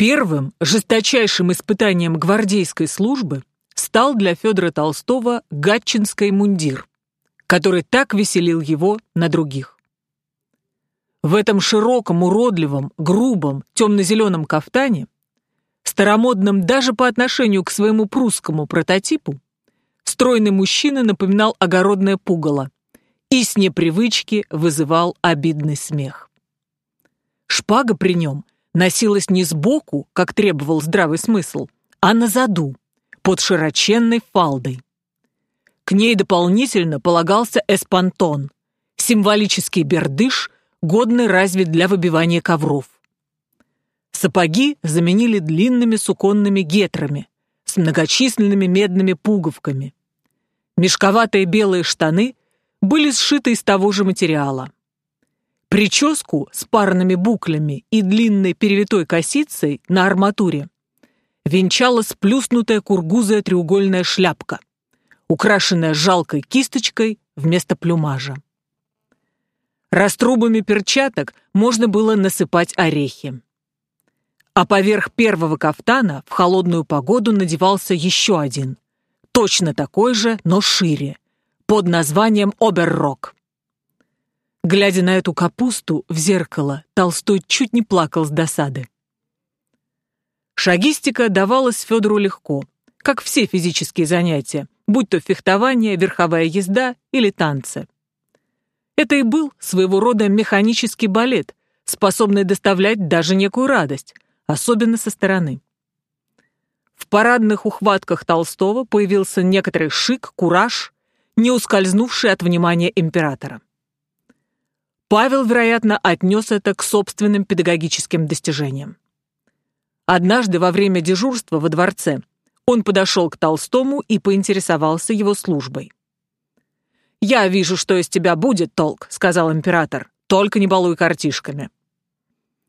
Первым жесточайшим испытанием гвардейской службы стал для Федора Толстого гатчинский мундир, который так веселил его на других. В этом широком, уродливом, грубом, темно-зеленом кафтане, старомодном даже по отношению к своему прусскому прототипу, стройный мужчина напоминал огородное пугало и с непривычки вызывал обидный смех. Шпага при нем носилась не сбоку, как требовал здравый смысл, а на заду, под широченной фалдой. К ней дополнительно полагался эспантон, символический бердыш, годный разве для выбивания ковров. Сапоги заменили длинными суконными гетрами с многочисленными медными пуговками. Мешковатые белые штаны были сшиты из того же материала. Прическу с парными буклями и длинной перевитой косицей на арматуре венчала сплюснутая кургузая треугольная шляпка, украшенная жалкой кисточкой вместо плюмажа. Раструбами перчаток можно было насыпать орехи. А поверх первого кафтана в холодную погоду надевался еще один, точно такой же, но шире, под названием «Оберрок». Глядя на эту капусту в зеркало, Толстой чуть не плакал с досады. Шагистика давалась Федору легко, как все физические занятия, будь то фехтование, верховая езда или танцы. Это и был своего рода механический балет, способный доставлять даже некую радость, особенно со стороны. В парадных ухватках Толстого появился некоторый шик, кураж, не ускользнувший от внимания императора. Павел, вероятно, отнес это к собственным педагогическим достижениям. Однажды во время дежурства во дворце он подошел к Толстому и поинтересовался его службой. «Я вижу, что из тебя будет толк», — сказал император, «только не балуй картишками».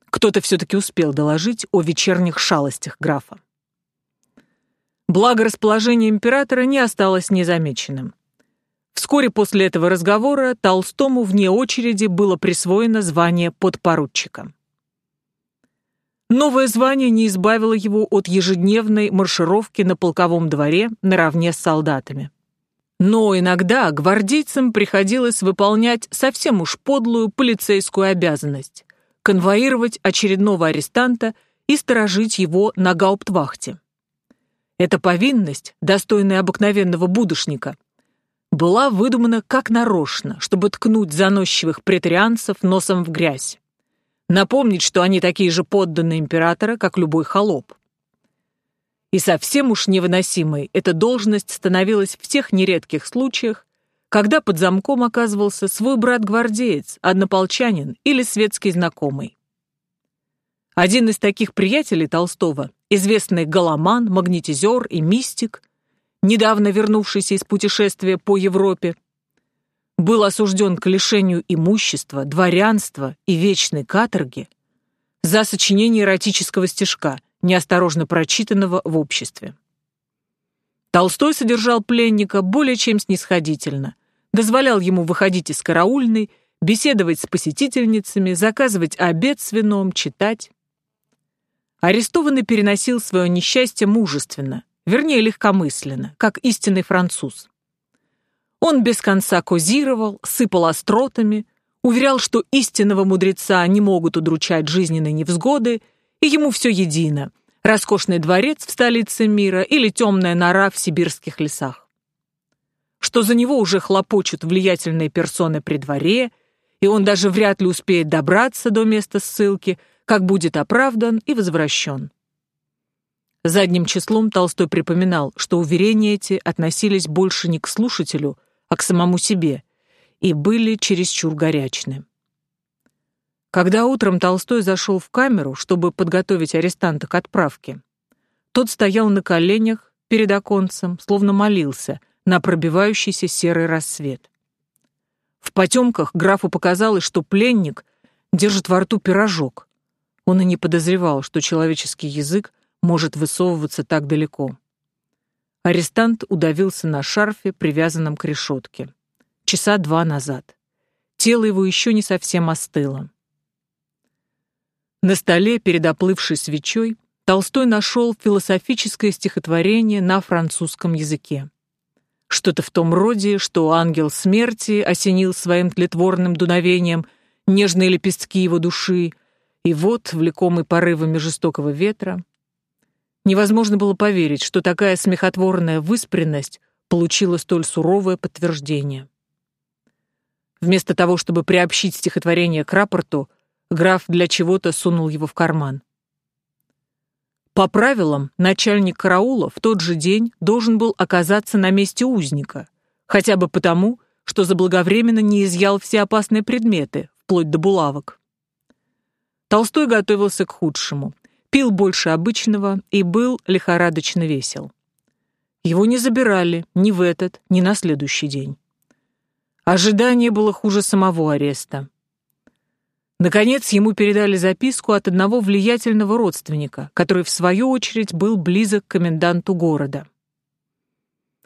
Кто-то все-таки успел доложить о вечерних шалостях графа. Благо расположение императора не осталось незамеченным. Вскоре после этого разговора Толстому вне очереди было присвоено звание подпоручика. Новое звание не избавило его от ежедневной маршировки на полковом дворе наравне с солдатами. Но иногда гвардейцам приходилось выполнять совсем уж подлую полицейскую обязанность – конвоировать очередного арестанта и сторожить его на гауптвахте. Эта повинность, достойная обыкновенного будущника, была выдумана как нарочно, чтобы ткнуть заносчивых претарианцев носом в грязь. Напомнить, что они такие же подданные императора, как любой холоп. И совсем уж невыносимой эта должность становилась в тех нередких случаях, когда под замком оказывался свой брат-гвардеец, однополчанин или светский знакомый. Один из таких приятелей Толстого, известный голоман, магнетизер и мистик, недавно вернувшийся из путешествия по Европе, был осужден к лишению имущества, дворянства и вечной каторги за сочинение эротического стишка, неосторожно прочитанного в обществе. Толстой содержал пленника более чем снисходительно, дозволял ему выходить из караульной, беседовать с посетительницами, заказывать обед с вином, читать. Арестованный переносил свое несчастье мужественно, вернее легкомысленно, как истинный француз. Он без конца козировал, сыпал остротами, уверял, что истинного мудреца не могут удручать жизненные невзгоды, и ему все едино — роскошный дворец в столице мира или темная нора в сибирских лесах. Что за него уже хлопочут влиятельные персоны при дворе, и он даже вряд ли успеет добраться до места ссылки, как будет оправдан и возвращен. Задним числом Толстой припоминал, что уверения эти относились больше не к слушателю, а к самому себе, и были чересчур горячны. Когда утром Толстой зашел в камеру, чтобы подготовить арестанта к отправке, тот стоял на коленях перед оконцем, словно молился на пробивающийся серый рассвет. В потемках графу показалось, что пленник держит во рту пирожок. Он и не подозревал, что человеческий язык может высовываться так далеко. Арестант удавился на шарфе, привязанном к решетке. Часа два назад. Тело его еще не совсем остыло. На столе, перед оплывшей свечой, Толстой нашел философическое стихотворение на французском языке. Что-то в том роде, что ангел смерти осенил своим тлетворным дуновением нежные лепестки его души, и вот, влекомый порывами жестокого ветра, невозможно было поверить, что такая смехотворная выспренность получила столь суровое подтверждение. Вместо того, чтобы приобщить стихотворение к рапорту, граф для чего-то сунул его в карман. По правилам, начальник караула в тот же день должен был оказаться на месте узника, хотя бы потому, что заблаговременно не изъял все опасные предметы, вплоть до булавок. Толстой готовился к худшему, пил больше обычного и был лихорадочно весел. Его не забирали ни в этот, ни на следующий день. Ожидание было хуже самого ареста. Наконец, ему передали записку от одного влиятельного родственника, который, в свою очередь, был близок к коменданту города.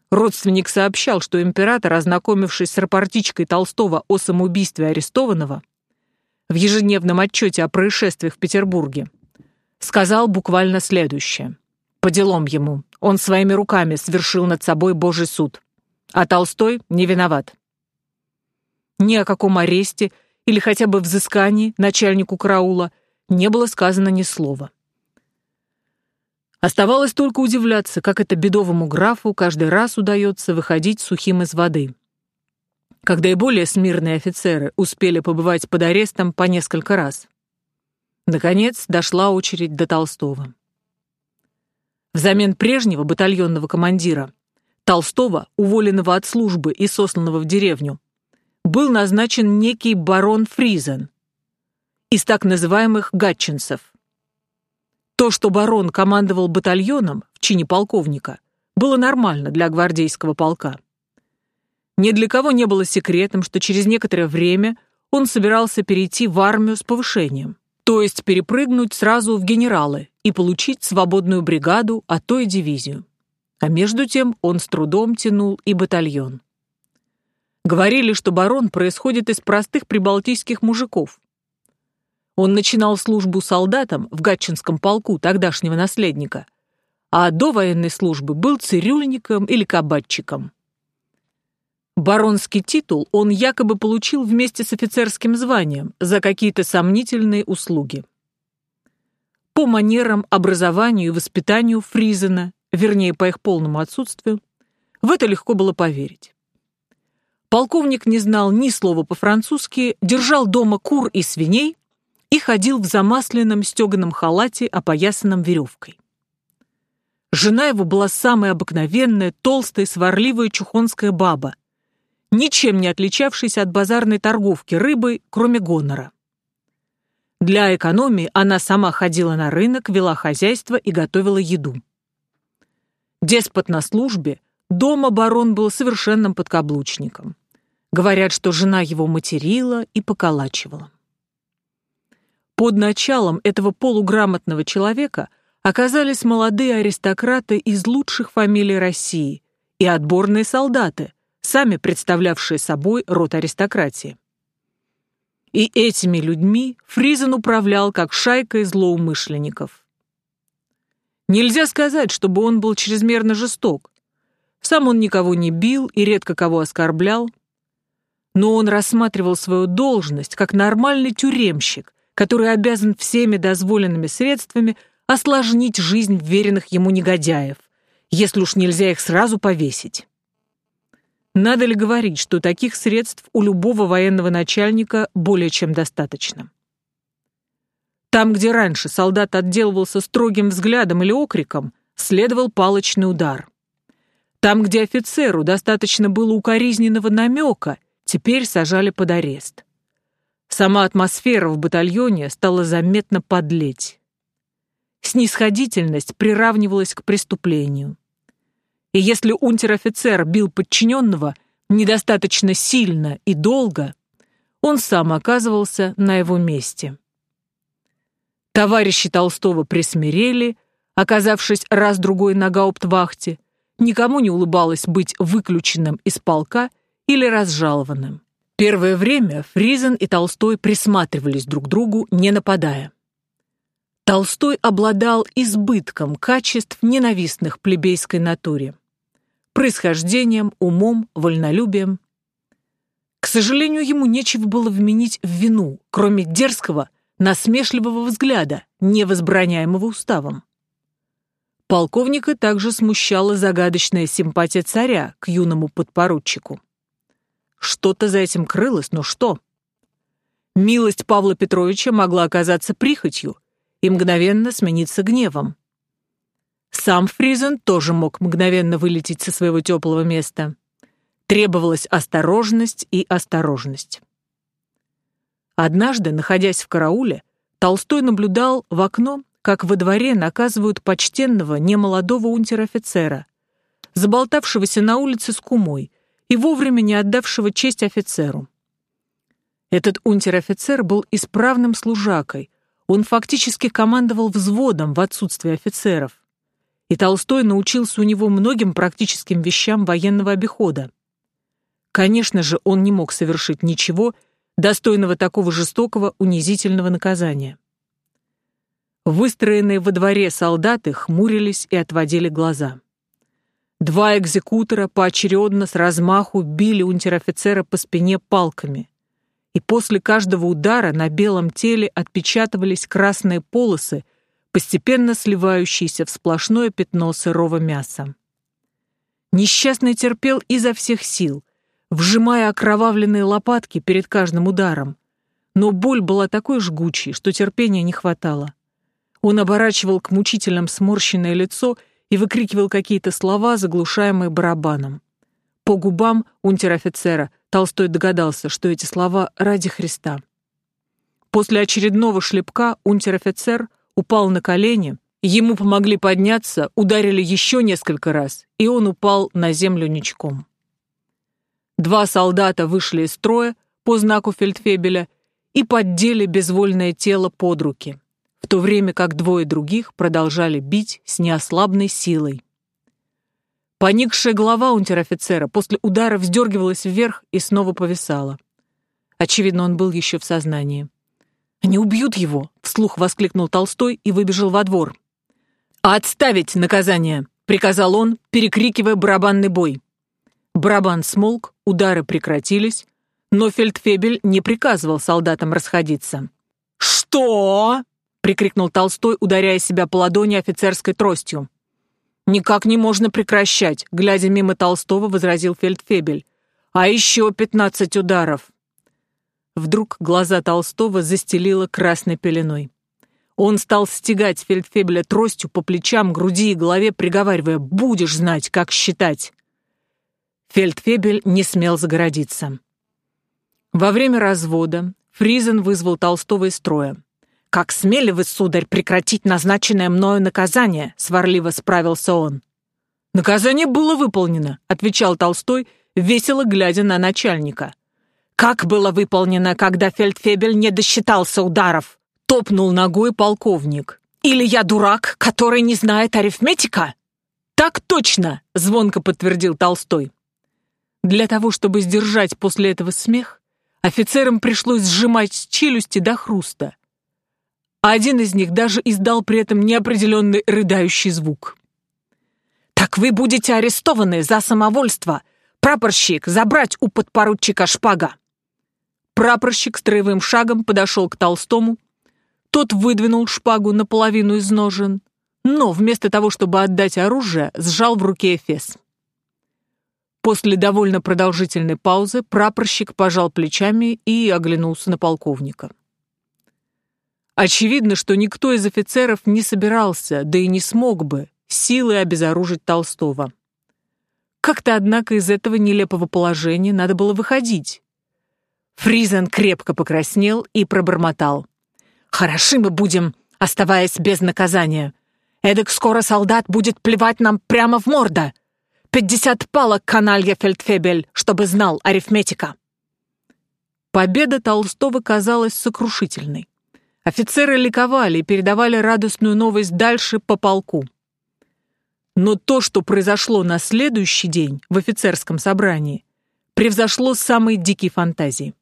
Родственник сообщал, что император, ознакомившись с рапортичкой Толстого о самоубийстве арестованного, в ежедневном отчете о происшествиях в Петербурге, сказал буквально следующее. По делам ему, он своими руками совершил над собой Божий суд, а Толстой не виноват. Ни о каком аресте или хотя бы взыскании начальнику караула не было сказано ни слова. Оставалось только удивляться, как это бедовому графу каждый раз удается выходить сухим из воды. Когда и более смирные офицеры успели побывать под арестом по несколько раз. Наконец дошла очередь до Толстого. Взамен прежнего батальонного командира, Толстого, уволенного от службы и сосланного в деревню, был назначен некий барон Фризен из так называемых гатчинцев. То, что барон командовал батальоном в чине полковника, было нормально для гвардейского полка. Ни для кого не было секретом, что через некоторое время он собирался перейти в армию с повышением, то есть перепрыгнуть сразу в генералы и получить свободную бригаду, а то и дивизию. А между тем он с трудом тянул и батальон. Говорили, что барон происходит из простых прибалтийских мужиков. Он начинал службу солдатом в Гатчинском полку тогдашнего наследника, а до военной службы был цирюльником или кабачиком. Баронский титул он якобы получил вместе с офицерским званием за какие-то сомнительные услуги. По манерам, образованию и воспитанию Фризена, вернее, по их полному отсутствию, в это легко было поверить. Полковник не знал ни слова по-французски, держал дома кур и свиней и ходил в замасленном стеганом халате, опоясанном веревкой. Жена его была самая обыкновенная, толстая, сварливая чухонская баба, ничем не отличавшаяся от базарной торговки рыбой, кроме гонора. Для экономии она сама ходила на рынок, вела хозяйство и готовила еду. Деспот на службе, дома барон был совершенным подкаблучником. Говорят, что жена его материла и поколачивала. Под началом этого полуграмотного человека оказались молодые аристократы из лучших фамилий России и отборные солдаты, сами представлявшие собой род аристократии. И этими людьми Фризен управлял как шайкой злоумышленников. Нельзя сказать, чтобы он был чрезмерно жесток. Сам он никого не бил и редко кого оскорблял, но он рассматривал свою должность как нормальный тюремщик, который обязан всеми дозволенными средствами осложнить жизнь веренных ему негодяев, если уж нельзя их сразу повесить. Надо ли говорить, что таких средств у любого военного начальника более чем достаточно? Там, где раньше солдат отделывался строгим взглядом или окриком, следовал палочный удар. Там, где офицеру достаточно было укоризненного намека теперь сажали под арест. Сама атмосфера в батальоне стала заметно подлеть. Снисходительность приравнивалась к преступлению. И если унтер-офицер бил подчиненного недостаточно сильно и долго, он сам оказывался на его месте. Товарищи Толстого присмирели, оказавшись раз-другой на гауптвахте, никому не улыбалось быть выключенным из полка или разжалованным. Первое время Фризен и Толстой присматривались друг к другу, не нападая. Толстой обладал избытком качеств, ненавистных плебейской натуре. Происхождением, умом, вольнолюбием. К сожалению, ему нечего было вменить в вину, кроме дерзкого, насмешливого взгляда, невозбраняемого уставом. Полковника также смущала загадочная симпатия царя к юному подпоручику. Что-то за этим крылось, но что? Милость Павла Петровича могла оказаться прихотью, и мгновенно смениться гневом. Сам Фризен тоже мог мгновенно вылететь со своего теплого места. Требовалась осторожность и осторожность. Однажды, находясь в карауле, Толстой наблюдал в окно, как во дворе наказывают почтенного немолодого унтер-офицера, заболтавшегося на улице с кумой и вовремя не отдавшего честь офицеру. Этот унтер-офицер был исправным служакой, он фактически командовал взводом в отсутствие офицеров. И Толстой научился у него многим практическим вещам военного обихода. Конечно же, он не мог совершить ничего, достойного такого жестокого, унизительного наказания. Выстроенные во дворе солдаты хмурились и отводили глаза. Два экзекутора поочередно с размаху били унтер-офицера по спине палками и после каждого удара на белом теле отпечатывались красные полосы, постепенно сливающиеся в сплошное пятно сырого мяса. Несчастный терпел изо всех сил, вжимая окровавленные лопатки перед каждым ударом, но боль была такой жгучей, что терпения не хватало. Он оборачивал к мучителям сморщенное лицо и выкрикивал какие-то слова, заглушаемые барабаном. По губам унтер-офицера Толстой догадался, что эти слова ради Христа. После очередного шлепка унтер-офицер упал на колени, ему помогли подняться, ударили еще несколько раз, и он упал на землю ничком. Два солдата вышли из строя по знаку фельдфебеля и поддели безвольное тело под руки, в то время как двое других продолжали бить с неослабной силой. Поникшая голова унтер-офицера после удара вздергивалась вверх и снова повисала. Очевидно, он был еще в сознании. «Они убьют его!» — вслух воскликнул Толстой и выбежал во двор. «Отставить наказание!» — приказал он, перекрикивая барабанный бой. Барабан смолк, удары прекратились, но фельдфебель не приказывал солдатам расходиться. «Что?» — прикрикнул Толстой, ударяя себя по ладони офицерской тростью. «Никак не можно прекращать», — глядя мимо Толстого, возразил Фельдфебель. «А еще пятнадцать ударов». Вдруг глаза Толстого застелило красной пеленой. Он стал стегать Фельдфебеля тростью по плечам, груди и голове, приговаривая «Будешь знать, как считать». Фельдфебель не смел загородиться. Во время развода Фризен вызвал Толстого из строя. «Как смели вы, сударь, прекратить назначенное мною наказание?» — сварливо справился он. «Наказание было выполнено», — отвечал Толстой, весело глядя на начальника. «Как было выполнено, когда фельдфебель не досчитался ударов?» — топнул ногой полковник. «Или я дурак, который не знает арифметика?» «Так точно!» — звонко подтвердил Толстой. Для того, чтобы сдержать после этого смех, офицерам пришлось сжимать челюсти до хруста а один из них даже издал при этом неопределенный рыдающий звук. «Так вы будете арестованы за самовольство! Прапорщик, забрать у подпоручика шпага!» Прапорщик строевым шагом подошел к Толстому. Тот выдвинул шпагу наполовину из ножен, но вместо того, чтобы отдать оружие, сжал в руке эфес. После довольно продолжительной паузы прапорщик пожал плечами и оглянулся на полковника. Очевидно, что никто из офицеров не собирался, да и не смог бы, силой обезоружить Толстого. Как-то, однако, из этого нелепого положения надо было выходить. Фризен крепко покраснел и пробормотал. «Хороши мы будем, оставаясь без наказания. Эдак скоро солдат будет плевать нам прямо в морда. Пятьдесят палок каналья Фельдфебель, чтобы знал арифметика». Победа Толстого казалась сокрушительной. Офицеры ликовали и передавали радостную новость дальше по полку. Но то, что произошло на следующий день в офицерском собрании, превзошло самые дикие фантазии.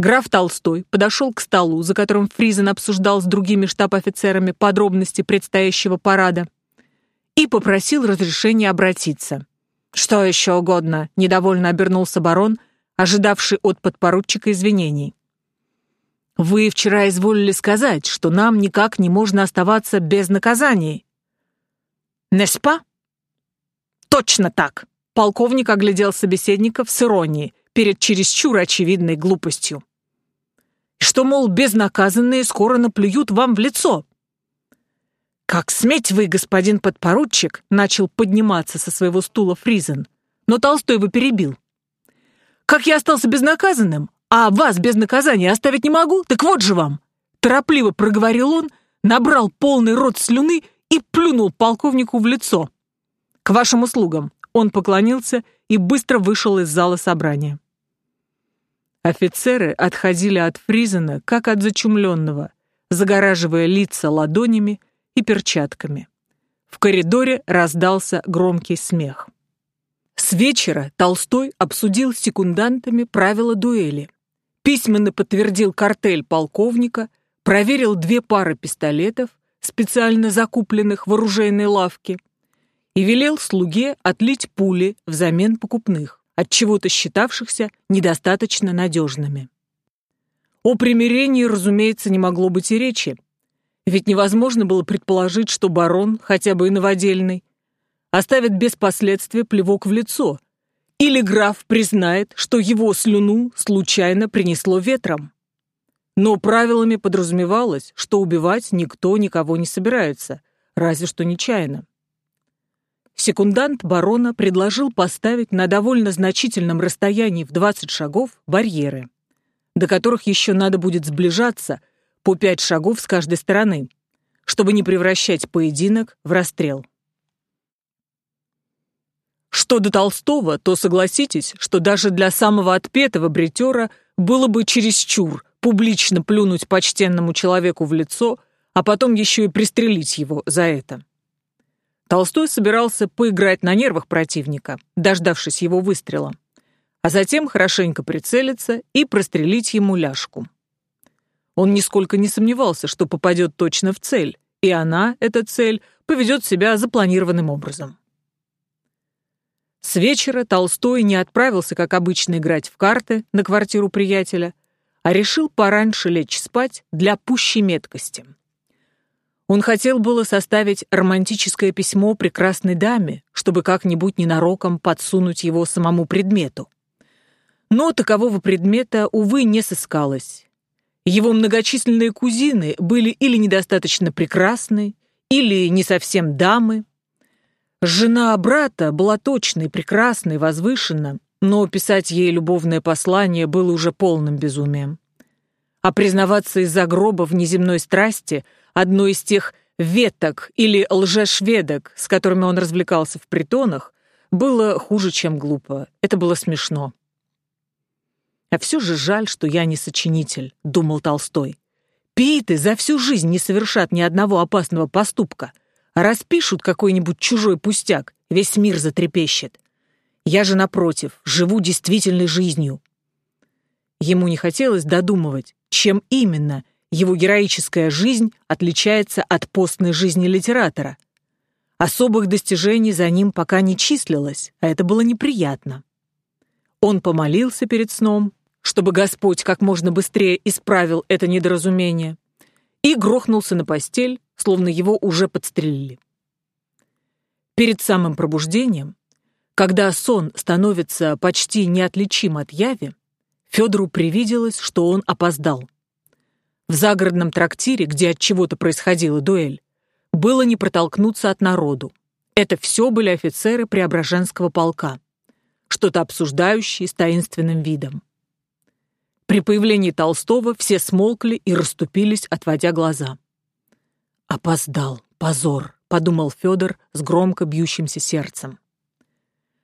Граф Толстой подошел к столу, за которым Фризен обсуждал с другими штаб-офицерами подробности предстоящего парада, и попросил разрешения обратиться. «Что еще угодно?» — недовольно обернулся барон, ожидавший от подпоручика извинений. «Вы вчера изволили сказать, что нам никак не можно оставаться без наказаний». «Неспа?» «Точно так!» — полковник оглядел собеседников с иронией перед чересчур очевидной глупостью. «Что, мол, безнаказанные скоро наплюют вам в лицо?» «Как сметь вы, господин подпоручик!» — начал подниматься со своего стула Фризен, но Толстой его перебил. «Как я остался безнаказанным, а вас без наказания оставить не могу, так вот же вам!» Торопливо проговорил он, набрал полный рот слюны и плюнул полковнику в лицо. «К вашим услугам!» Он поклонился и быстро вышел из зала собрания. Офицеры отходили от Фризена, как от зачумленного, загораживая лица ладонями и перчатками. В коридоре раздался громкий смех. С вечера Толстой обсудил с секундантами правила дуэли. Письменно подтвердил картель полковника, проверил две пары пистолетов, специально закупленных в оружейной лавке, и велел слуге отлить пули взамен покупных, от чего-то считавшихся недостаточно надежными. О примирении, разумеется, не могло быть и речи, ведь невозможно было предположить, что барон, хотя бы и новодельный, оставит без последствия плевок в лицо, или граф признает, что его слюну случайно принесло ветром. Но правилами подразумевалось, что убивать никто никого не собирается, разве что нечаянно. Секундант барона предложил поставить на довольно значительном расстоянии в 20 шагов барьеры, до которых еще надо будет сближаться по пять шагов с каждой стороны, чтобы не превращать поединок в расстрел. Что до Толстого, то согласитесь, что даже для самого отпетого бритера было бы чересчур публично плюнуть почтенному человеку в лицо, а потом еще и пристрелить его за это. Толстой собирался поиграть на нервах противника, дождавшись его выстрела, а затем хорошенько прицелиться и прострелить ему ляжку. Он нисколько не сомневался, что попадет точно в цель, и она, эта цель, поведет себя запланированным образом. С вечера Толстой не отправился, как обычно, играть в карты на квартиру приятеля, а решил пораньше лечь спать для пущей меткости. Он хотел было составить романтическое письмо прекрасной даме, чтобы как-нибудь ненароком подсунуть его самому предмету. Но такового предмета, увы, не сыскалось, его многочисленные кузины были или недостаточно прекрасны, или не совсем дамы. Жена брата была точной, прекрасной, возвышенна, но писать ей любовное послание было уже полным безумием. А признаваться из-за гроба в неземной страсти одной из тех веток или лжешведок, с которыми он развлекался в притонах, было хуже, чем глупо. Это было смешно. А все же жаль, что я не сочинитель, думал Толстой. Пииты за всю жизнь не совершат ни одного опасного поступка, распишут какой-нибудь чужой пустяк, весь мир затрепещет. Я же, напротив, живу действительной жизнью. Ему не хотелось додумывать, чем именно его героическая жизнь отличается от постной жизни литератора. Особых достижений за ним пока не числилось, а это было неприятно. Он помолился перед сном, чтобы Господь как можно быстрее исправил это недоразумение, и грохнулся на постель, словно его уже подстрелили. Перед самым пробуждением, когда сон становится почти неотличим от яви, Федору привиделось, что он опоздал. В загородном трактире, где от чего-то происходила дуэль, было не протолкнуться от народу. Это все были офицеры Преображенского полка, что-то обсуждающие с таинственным видом. При появлении Толстого все смолкли и расступились, отводя глаза. «Опоздал, позор», — подумал Федор с громко бьющимся сердцем.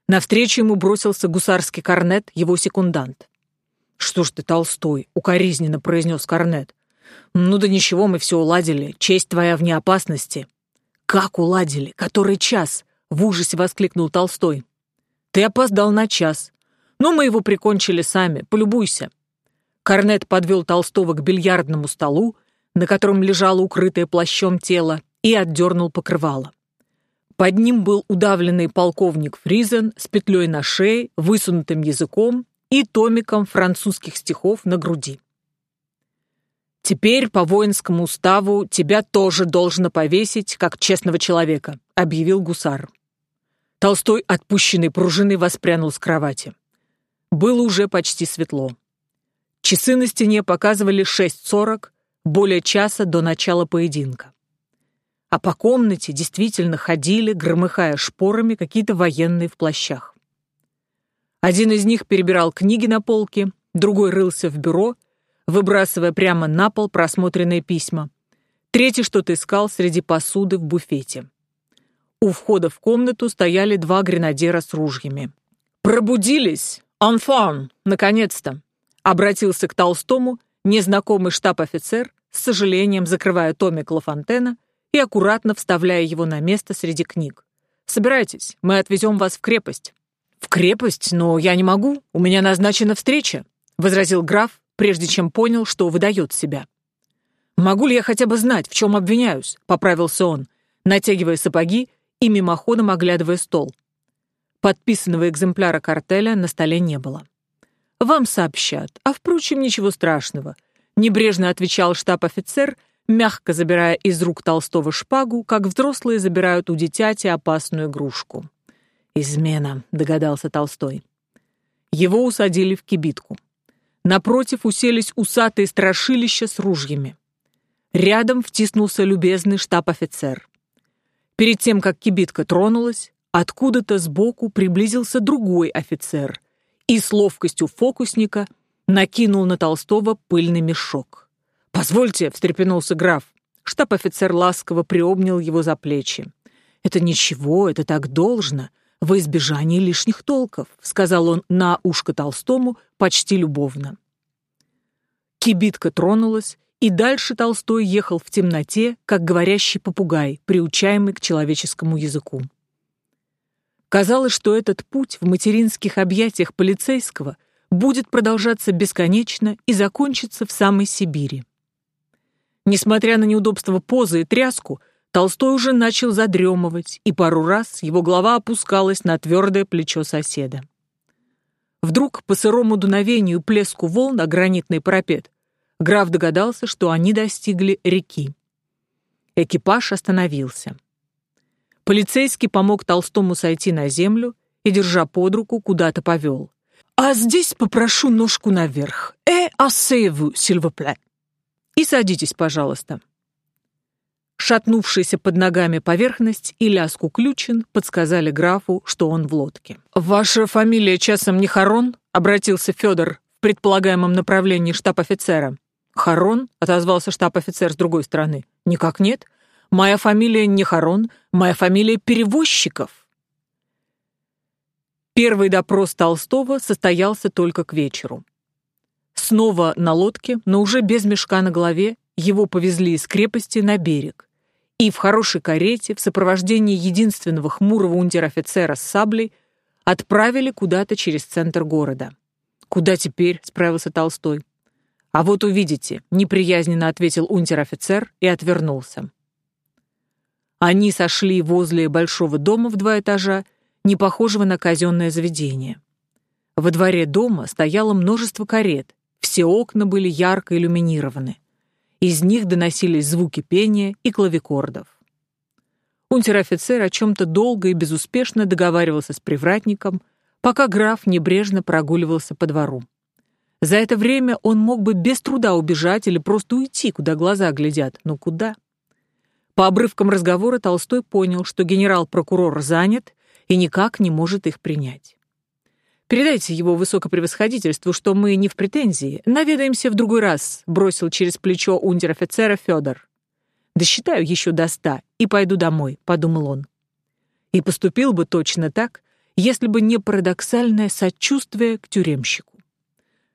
Навстречу ему бросился гусарский корнет, его секундант. «Что ж ты, Толстой?» — укоризненно произнес корнет. «Ну да ничего, мы все уладили. Честь твоя вне опасности». «Как уладили? Который час?» — в ужасе воскликнул Толстой. «Ты опоздал на час. Но мы его прикончили сами. Полюбуйся. Корнет подвел Толстого к бильярдному столу, на котором лежало укрытое плащом тело, и отдернул покрывало. Под ним был удавленный полковник Фризен с петлей на шее, высунутым языком и томиком французских стихов на груди. «Теперь по воинскому уставу тебя тоже должно повесить, как честного человека», — объявил гусар. Толстой, отпущенный пружиной, воспрянул с кровати. Было уже почти светло. Часы на стене показывали 6.40, более часа до начала поединка а по комнате действительно ходили, громыхая шпорами, какие-то военные в плащах. Один из них перебирал книги на полке, другой рылся в бюро, выбрасывая прямо на пол просмотренные письма. Третий что-то искал среди посуды в буфете. У входа в комнату стояли два гренадера с ружьями. «Пробудились! Анфан! Наконец-то!» Обратился к Толстому незнакомый штаб-офицер, с сожалением закрывая томик Лафонтена и аккуратно вставляя его на место среди книг. «Собирайтесь, мы отвезем вас в крепость». «В крепость? Но я не могу, у меня назначена встреча», — возразил граф, прежде чем понял, что выдает себя. «Могу ли я хотя бы знать, в чем обвиняюсь?» — поправился он, натягивая сапоги и мимоходом оглядывая стол. Подписанного экземпляра картеля на столе не было. «Вам сообщат, а, впрочем, ничего страшного», — небрежно отвечал штаб-офицер, мягко забирая из рук Толстого шпагу, как взрослые забирают у дитяти опасную игрушку. «Измена», — догадался Толстой. Его усадили в кибитку. Напротив уселись усатые страшилища с ружьями. Рядом втиснулся любезный штаб-офицер. Перед тем, как кибитка тронулась, откуда-то сбоку приблизился другой офицер и с ловкостью фокусника накинул на Толстого пыльный мешок. «Позвольте», — встрепенулся граф. Штаб-офицер ласково приобнял его за плечи. «Это ничего, это так должно, во избежание лишних толков», — сказал он на ушко Толстому почти любовно. Кибитка тронулась, и дальше Толстой ехал в темноте, как говорящий попугай, приучаемый к человеческому языку. Казалось, что этот путь в материнских объятиях полицейского будет продолжаться бесконечно и закончится в самой Сибири. Несмотря на неудобство позы и тряску, Толстой уже начал задремывать, и пару раз его голова опускалась на твердое плечо соседа. Вдруг по сырому дуновению плеску волн на гранитный парапет граф догадался, что они достигли реки. Экипаж остановился. Полицейский помог Толстому сойти на землю и, держа под руку, куда-то повел. «А здесь попрошу ножку наверх. Э, ассееву, сильвопле» и садитесь, пожалуйста». Шатнувшаяся под ногами поверхность и лязг уключен подсказали графу, что он в лодке. «Ваша фамилия часом не Харон?» — обратился Федор в предполагаемом направлении штаб-офицера. «Харон?» — отозвался штаб-офицер с другой стороны. «Никак нет. Моя фамилия не Харон, моя фамилия Перевозчиков». Первый допрос Толстого состоялся только к вечеру. Снова на лодке, но уже без мешка на голове, его повезли из крепости на берег. И в хорошей карете, в сопровождении единственного хмурого унтер-офицера с саблей, отправили куда-то через центр города. «Куда теперь?» — справился Толстой. «А вот увидите», — неприязненно ответил унтер-офицер и отвернулся. Они сошли возле большого дома в два этажа, не похожего на казенное заведение. Во дворе дома стояло множество карет, все окна были ярко иллюминированы. Из них доносились звуки пения и клавикордов. Унтер-офицер о чем-то долго и безуспешно договаривался с привратником, пока граф небрежно прогуливался по двору. За это время он мог бы без труда убежать или просто уйти, куда глаза глядят, но куда? По обрывкам разговора Толстой понял, что генерал-прокурор занят и никак не может их принять. Передайте его высокопревосходительству, что мы не в претензии. Наведаемся в другой раз», — бросил через плечо унтер-офицера Федор. «Досчитаю еще до ста и пойду домой», — подумал он. И поступил бы точно так, если бы не парадоксальное сочувствие к тюремщику.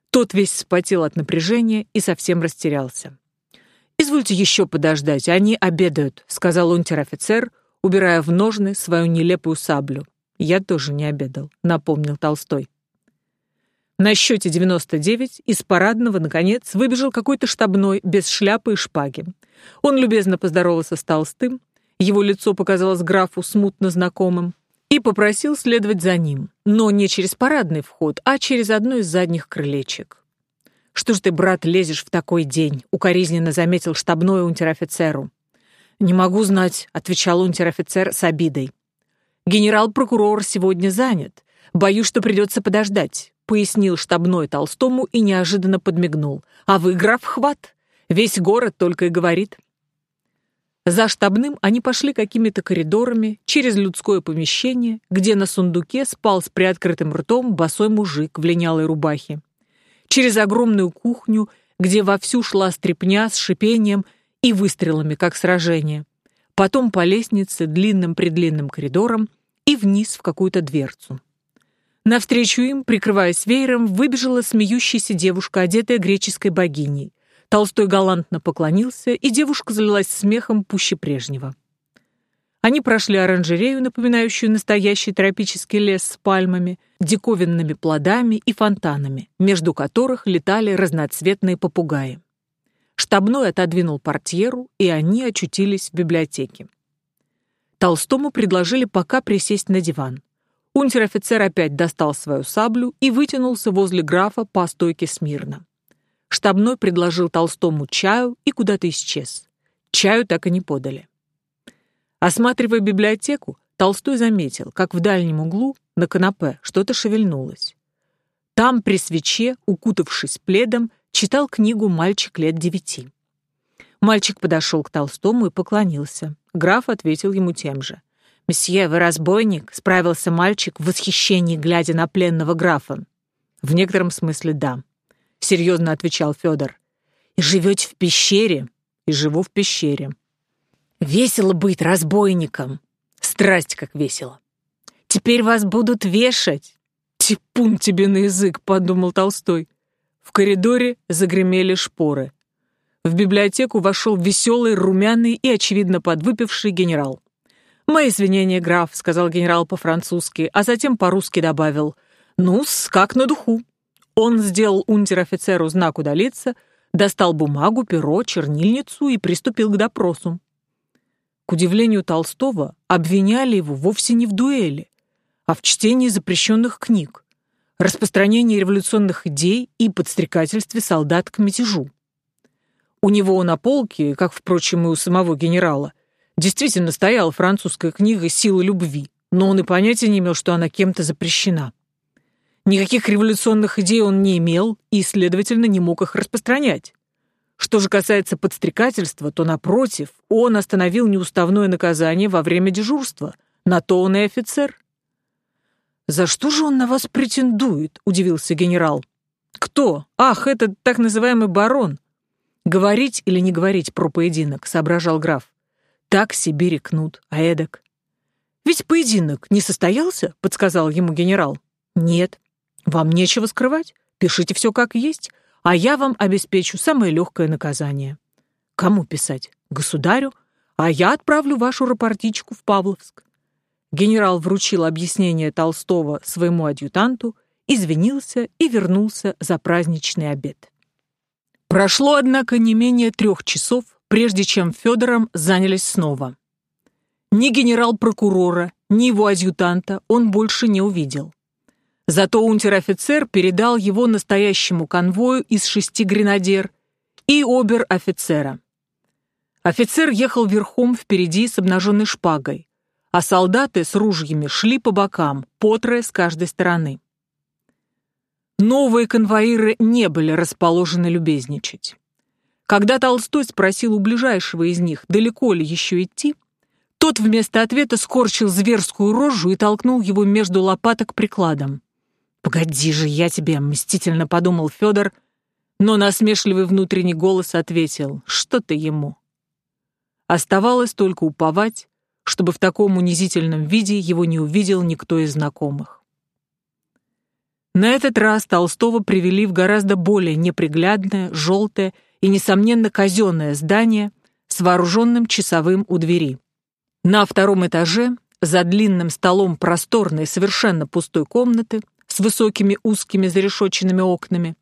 Тот весь вспотел от напряжения и совсем растерялся. «Извольте еще подождать, они обедают», — сказал унтер-офицер, убирая в ножны свою нелепую саблю. «Я тоже не обедал», — напомнил Толстой. На счете 99 из парадного, наконец, выбежал какой-то штабной без шляпы и шпаги. Он любезно поздоровался с Толстым, его лицо показалось графу смутно знакомым, и попросил следовать за ним, но не через парадный вход, а через одно из задних крылечек. «Что ж ты, брат, лезешь в такой день?» — укоризненно заметил штабной унтер-офицеру. «Не могу знать», — отвечал унтер-офицер с обидой. «Генерал-прокурор сегодня занят. Боюсь, что придется подождать пояснил штабной Толстому и неожиданно подмигнул. «А вы, граф, хват! Весь город только и говорит». За штабным они пошли какими-то коридорами через людское помещение, где на сундуке спал с приоткрытым ртом босой мужик в линялой рубахе. Через огромную кухню, где вовсю шла стрепня с шипением и выстрелами, как сражение. Потом по лестнице длинным-предлинным коридором и вниз в какую-то дверцу. Навстречу им, прикрываясь веером, выбежала смеющаяся девушка, одетая греческой богиней. Толстой галантно поклонился, и девушка залилась смехом пуще прежнего. Они прошли оранжерею, напоминающую настоящий тропический лес с пальмами, диковинными плодами и фонтанами, между которых летали разноцветные попугаи. Штабной отодвинул портьеру, и они очутились в библиотеке. Толстому предложили пока присесть на диван. Унтер-офицер опять достал свою саблю и вытянулся возле графа по стойке смирно. Штабной предложил Толстому чаю и куда-то исчез. Чаю так и не подали. Осматривая библиотеку, Толстой заметил, как в дальнем углу, на канапе, что-то шевельнулось. Там, при свече, укутавшись пледом, читал книгу мальчик лет девяти. Мальчик подошел к Толстому и поклонился. Граф ответил ему тем же. «Месье, вы разбойник?» — справился мальчик в восхищении, глядя на пленного графа. «В некотором смысле да», — серьезно отвечал Федор. «И живете в пещере?» «И живу в пещере». «Весело быть разбойником!» «Страсть, как весело!» «Теперь вас будут вешать!» «Типун тебе на язык!» — подумал Толстой. В коридоре загремели шпоры. В библиотеку вошел веселый, румяный и, очевидно, подвыпивший генерал. «Мои извинения, граф», — сказал генерал по-французски, а затем по-русски добавил. «Ну-с, как на духу». Он сделал унтер-офицеру знак удалиться, достал бумагу, перо, чернильницу и приступил к допросу. К удивлению Толстого, обвиняли его вовсе не в дуэли, а в чтении запрещенных книг, распространении революционных идей и подстрекательстве солдат к мятежу. У него на полке, как, впрочем, и у самого генерала, Действительно стояла французская книга «Сила любви», но он и понятия не имел, что она кем-то запрещена. Никаких революционных идей он не имел и, следовательно, не мог их распространять. Что же касается подстрекательства, то, напротив, он остановил неуставное наказание во время дежурства. На то он и офицер. «За что же он на вас претендует?» — удивился генерал. «Кто? Ах, этот так называемый барон!» «Говорить или не говорить про поединок?» — соображал граф. Так себе рекнут, а эдак. «Ведь поединок не состоялся?» — подсказал ему генерал. «Нет. Вам нечего скрывать. Пишите все как есть, а я вам обеспечу самое легкое наказание». «Кому писать? Государю? А я отправлю вашу рапортичку в Павловск». Генерал вручил объяснение Толстого своему адъютанту, извинился и вернулся за праздничный обед. Прошло, однако, не менее трех часов, прежде чем Федором занялись снова. Ни генерал-прокурора, ни его адъютанта он больше не увидел. Зато унтер-офицер передал его настоящему конвою из шести гренадер и обер-офицера. Офицер ехал верхом впереди с обнаженной шпагой, а солдаты с ружьями шли по бокам, по трое с каждой стороны. Новые конвоиры не были расположены любезничать. Когда Толстой спросил у ближайшего из них, далеко ли еще идти, тот вместо ответа скорчил зверскую рожу и толкнул его между лопаток прикладом. «Погоди же, я тебе!» — мстительно подумал Федор, но насмешливый внутренний голос ответил, что ты ему. Оставалось только уповать, чтобы в таком унизительном виде его не увидел никто из знакомых. На этот раз Толстого привели в гораздо более неприглядное, желтое и, несомненно, казенное здание с вооруженным часовым у двери. На втором этаже, за длинным столом просторной, совершенно пустой комнаты, с высокими узкими зарешоченными окнами.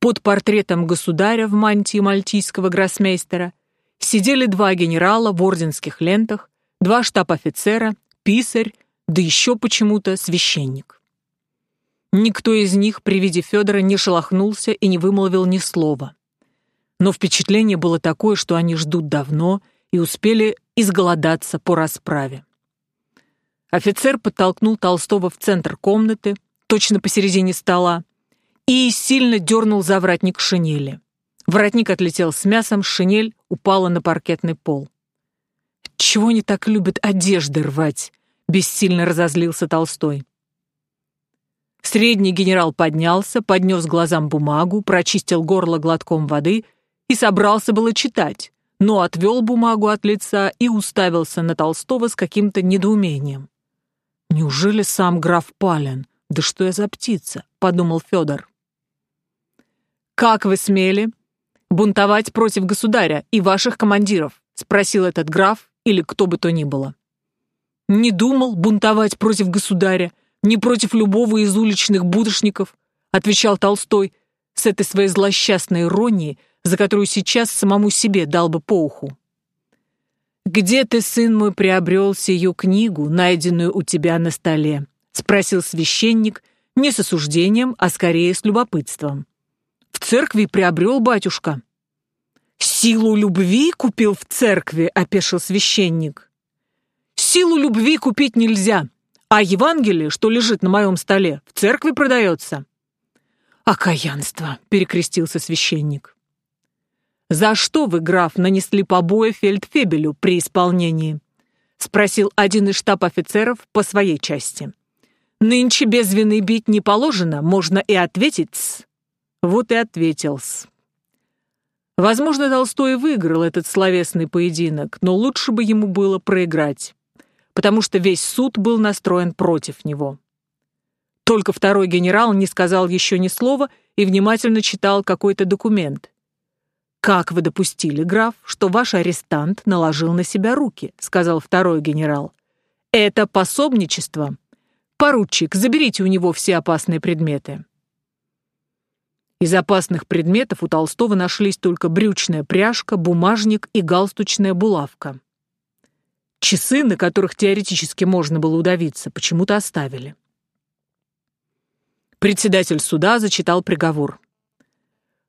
Под портретом государя в мантии мальтийского гроссмейстера сидели два генерала в орденских лентах, два штаб-офицера, писарь, да еще почему-то священник. Никто из них при виде Федора не шелохнулся и не вымолвил ни слова. Но впечатление было такое, что они ждут давно и успели изголодаться по расправе. Офицер подтолкнул Толстого в центр комнаты, точно посередине стола, и сильно дернул за воротник шинели. Воротник отлетел с мясом, шинель упала на паркетный пол. «Чего они так любят одежды рвать?» — бессильно разозлился Толстой. Средний генерал поднялся, поднес глазам бумагу, прочистил горло глотком воды и собрался было читать, но отвел бумагу от лица и уставился на Толстого с каким-то недоумением. «Неужели сам граф Пален? Да что я за птица?» — подумал Федор. «Как вы смели бунтовать против государя и ваших командиров?» — спросил этот граф или кто бы то ни было. «Не думал бунтовать против государя, ни против любого из уличных будошников», — отвечал Толстой с этой своей злосчастной иронией, за которую сейчас самому себе дал бы по уху. «Где ты, сын мой, приобрел сию книгу, найденную у тебя на столе?» — спросил священник, не с осуждением, а скорее с любопытством. «В церкви приобрел батюшка». «Силу любви купил в церкви», — опешил священник. «Силу любви купить нельзя, а Евангелие, что лежит на моем столе, в церкви продается». «Окаянство», — перекрестился священник. «За что вы, граф, нанесли побои фельдфебелю при исполнении?» — спросил один из штаб-офицеров по своей части. «Нынче без вины бить не положено, можно и ответить -с». Вот и ответил -с. Возможно, Толстой выиграл этот словесный поединок, но лучше бы ему было проиграть, потому что весь суд был настроен против него. Только второй генерал не сказал еще ни слова и внимательно читал какой-то документ. «Как вы допустили, граф, что ваш арестант наложил на себя руки?» — сказал второй генерал. «Это пособничество. Поручик, заберите у него все опасные предметы». Из опасных предметов у Толстого нашлись только брючная пряжка, бумажник и галстучная булавка. Часы, на которых теоретически можно было удавиться, почему-то оставили. Председатель суда зачитал приговор.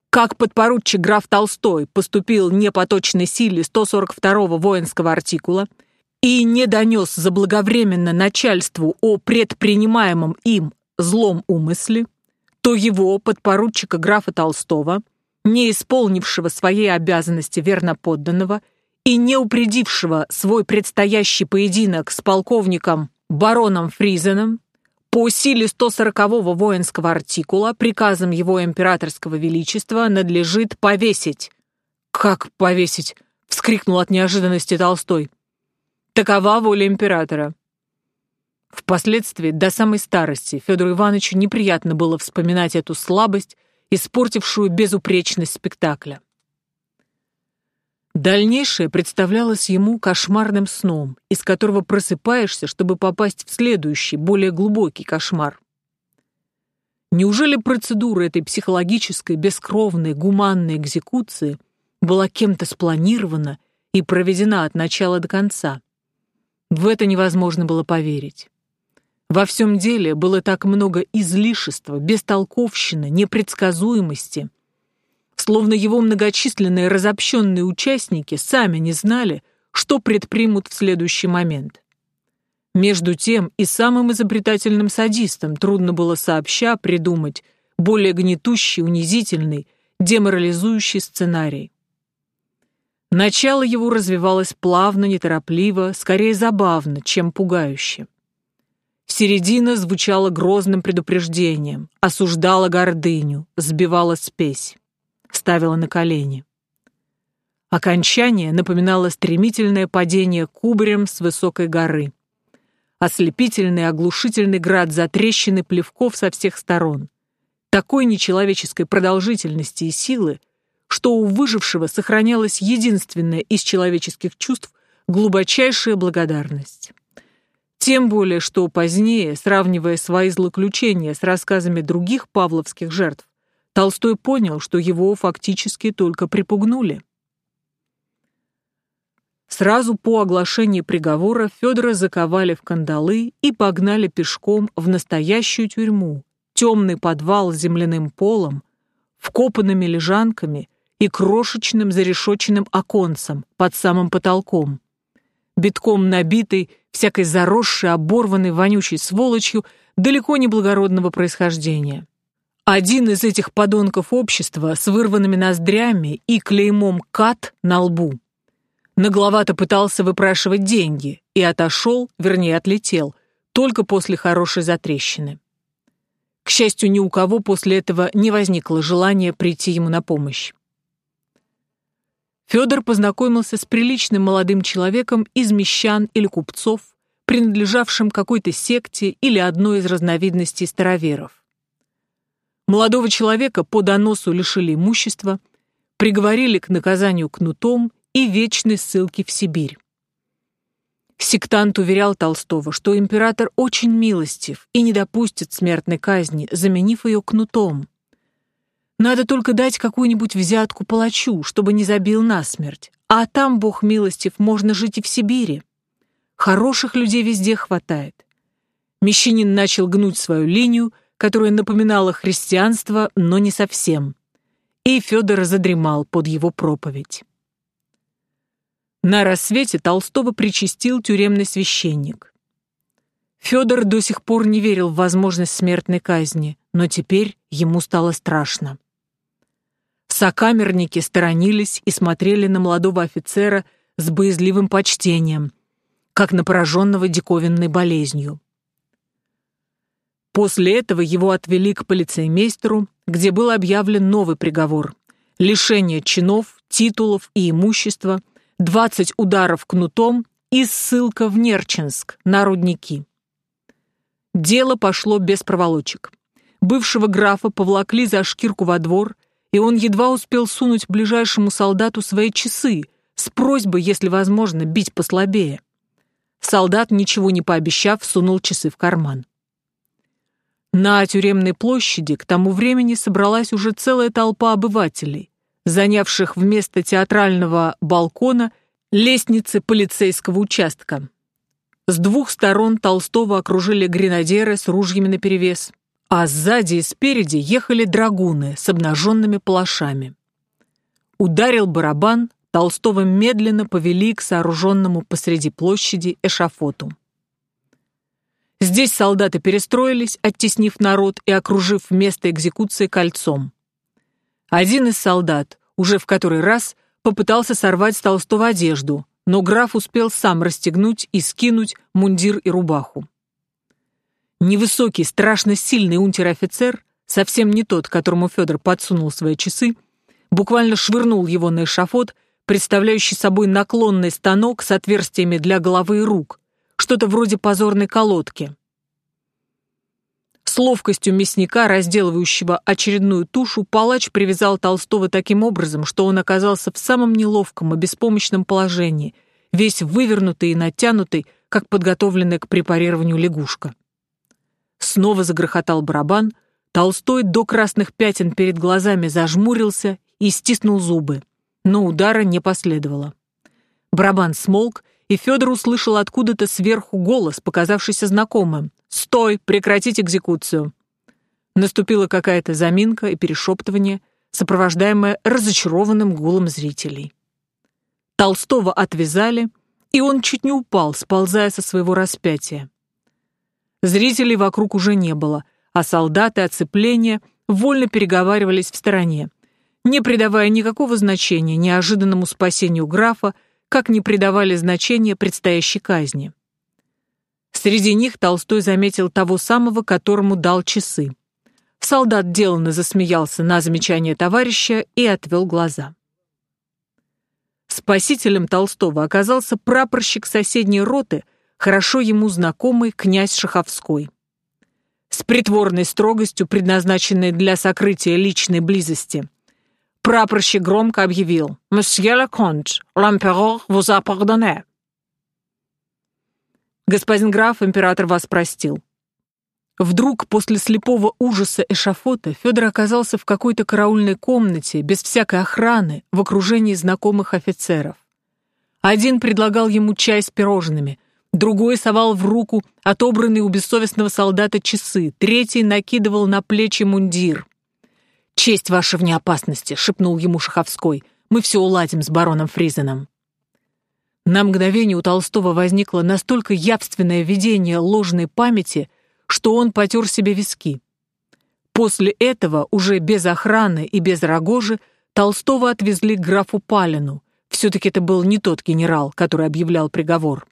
Как подпоручик граф Толстой поступил не по точной силе 142-го воинского артикула и не донес заблаговременно начальству о предпринимаемом им злом умысле, то его, подпоручика графа Толстого, не исполнившего своей обязанности верноподданного и не упредившего свой предстоящий поединок с полковником бароном Фризеном, по силе 140-го воинского артикула приказом его императорского величества надлежит повесить. «Как повесить?» — вскрикнул от неожиданности Толстой. «Такова воля императора». Впоследствии, до самой старости, Федору Ивановичу неприятно было вспоминать эту слабость, испортившую безупречность спектакля. Дальнейшее представлялось ему кошмарным сном, из которого просыпаешься, чтобы попасть в следующий, более глубокий кошмар. Неужели процедура этой психологической, бескровной, гуманной экзекуции была кем-то спланирована и проведена от начала до конца? В это невозможно было поверить. Во всем деле было так много излишества, бестолковщины, непредсказуемости — словно его многочисленные разобщенные участники сами не знали, что предпримут в следующий момент. Между тем и самым изобретательным садистам трудно было сообща придумать более гнетущий, унизительный, деморализующий сценарий. Начало его развивалось плавно, неторопливо, скорее забавно, чем пугающе. Середина звучала грозным предупреждением, осуждала гордыню, сбивала спесь ставила на колени. Окончание напоминало стремительное падение кубарем с высокой горы. Ослепительный оглушительный град затрещины плевков со всех сторон. Такой нечеловеческой продолжительности и силы, что у выжившего сохранялась единственная из человеческих чувств глубочайшая благодарность. Тем более, что позднее, сравнивая свои злоключения с рассказами других павловских жертв, Толстой понял, что его фактически только припугнули. Сразу по оглашении приговора Федора заковали в кандалы и погнали пешком в настоящую тюрьму, темный подвал с земляным полом, вкопанными лежанками и крошечным зарешоченным оконцем под самым потолком, битком набитый всякой заросшей, оборванной, вонючей сволочью далеко не благородного происхождения. Один из этих подонков общества с вырванными ноздрями и клеймом «кат» на лбу нагловато пытался выпрашивать деньги и отошел, вернее отлетел, только после хорошей затрещины. К счастью, ни у кого после этого не возникло желания прийти ему на помощь. Федор познакомился с приличным молодым человеком из мещан или купцов, принадлежавшим какой-то секте или одной из разновидностей староверов. Молодого человека по доносу лишили имущества, приговорили к наказанию кнутом и вечной ссылке в Сибирь. Сектант уверял Толстого, что император очень милостив и не допустит смертной казни, заменив ее кнутом. Надо только дать какую-нибудь взятку палачу, чтобы не забил насмерть, а там, бог милостив, можно жить и в Сибири. Хороших людей везде хватает. Мещанин начал гнуть свою линию, которая напоминала христианство, но не совсем. И Федор задремал под его проповедь. На рассвете Толстого причастил тюремный священник. Федор до сих пор не верил в возможность смертной казни, но теперь ему стало страшно. Сокамерники сторонились и смотрели на молодого офицера с боязливым почтением, как на пораженного диковинной болезнью. После этого его отвели к полицеймейстеру, где был объявлен новый приговор – лишение чинов, титулов и имущества – 20 ударов кнутом и ссылка в Нерчинск на рудники. Дело пошло без проволочек. Бывшего графа повлакли за шкирку во двор, и он едва успел сунуть ближайшему солдату свои часы с просьбой, если возможно, бить послабее. Солдат, ничего не пообещав, сунул часы в карман. На тюремной площади к тому времени собралась уже целая толпа обывателей, занявших вместо театрального балкона лестницы полицейского участка. С двух сторон Толстого окружили гренадеры с ружьями наперевес, а сзади и спереди ехали драгуны с обнаженными палашами. Ударил барабан, Толстого медленно повели к сооруженному посреди площади эшафоту. Здесь солдаты перестроились, оттеснив народ и окружив место экзекуции кольцом. Один из солдат, уже в который раз, попытался сорвать с Толстого одежду, но граф успел сам расстегнуть и скинуть мундир и рубаху. Невысокий, страшно сильный унтер-офицер, совсем не тот, которому Федор подсунул свои часы, буквально швырнул его на эшафот, представляющий собой наклонный станок с отверстиями для головы и рук, что-то вроде позорной колодки. С ловкостью мясника, разделывающего очередную тушу, палач привязал Толстого таким образом, что он оказался в самом неловком и беспомощном положении, весь вывернутый и натянутый, как подготовленная к препарированию лягушка. Снова загрохотал барабан, Толстой до красных пятен перед глазами зажмурился и стиснул зубы, но удара не последовало. Барабан смолк, и Федор услышал откуда-то сверху голос, показавшийся знакомым. «Стой! Прекратить экзекуцию!» Наступила какая-то заминка и перешептывание, сопровождаемое разочарованным гулом зрителей. Толстого отвязали, и он чуть не упал, сползая со своего распятия. Зрителей вокруг уже не было, а солдаты оцепления вольно переговаривались в стороне, не придавая никакого значения неожиданному спасению графа, как не придавали значения предстоящей казни. Среди них Толстой заметил того самого, которому дал часы. Солдат деланно засмеялся на замечание товарища и отвел глаза. Спасителем Толстого оказался прапорщик соседней роты, хорошо ему знакомый князь Шаховской. С притворной строгостью, предназначенной для сокрытия личной близости, прапорщик громко объявил «Monsieur le comte, l'empereur vous a pardonné». Господин граф, император вас простил. Вдруг после слепого ужаса эшафота Федор оказался в какой-то караульной комнате, без всякой охраны, в окружении знакомых офицеров. Один предлагал ему чай с пирожными, другой совал в руку отобранные у бессовестного солдата часы, третий накидывал на плечи мундир. «Честь ваша вне опасности», — шепнул ему Шаховской. «Мы все уладим с бароном Фризеном». На мгновение у Толстого возникло настолько явственное видение ложной памяти, что он потер себе виски. После этого, уже без охраны и без рогожи, Толстого отвезли к графу Палину. Все-таки это был не тот генерал, который объявлял приговор.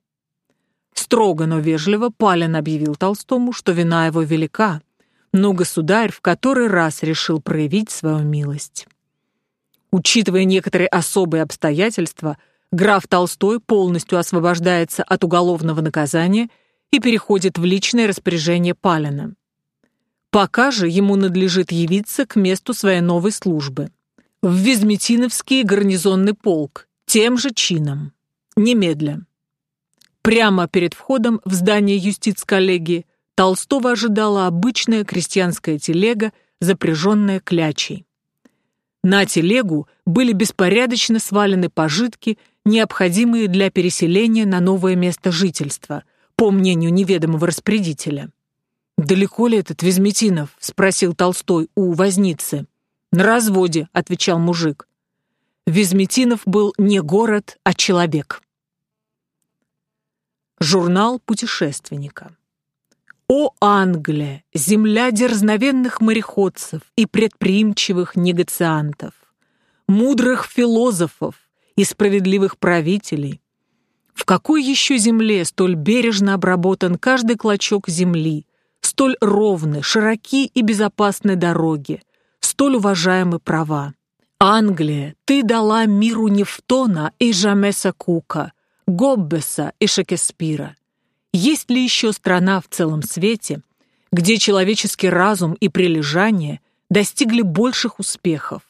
Строго, но вежливо Палин объявил Толстому, что вина его велика, но государь в который раз решил проявить свою милость. Учитывая некоторые особые обстоятельства, граф Толстой полностью освобождается от уголовного наказания и переходит в личное распоряжение Палина. Пока же ему надлежит явиться к месту своей новой службы. В Визметиновский гарнизонный полк, тем же чином. Немедля. Прямо перед входом в здание юстиц-коллегии Толстого ожидала обычная крестьянская телега, запряженная клячей. На телегу были беспорядочно свалены пожитки, необходимые для переселения на новое место жительства, по мнению неведомого распорядителя. «Далеко ли этот Визметинов?» — спросил Толстой у возницы. «На разводе», — отвечал мужик. Визметинов был не город, а человек. Журнал путешественника. О Англия, земля дерзновенных мореходцев и предприимчивых негациантов, мудрых философов и справедливых правителей! В какой еще земле столь бережно обработан каждый клочок земли, столь ровны, широки и безопасны дороги, столь уважаемы права? Англия, ты дала миру Нефтона и Жамеса Кука, Гоббеса и Шекспира. Есть ли еще страна в целом свете, где человеческий разум и прилежание достигли больших успехов?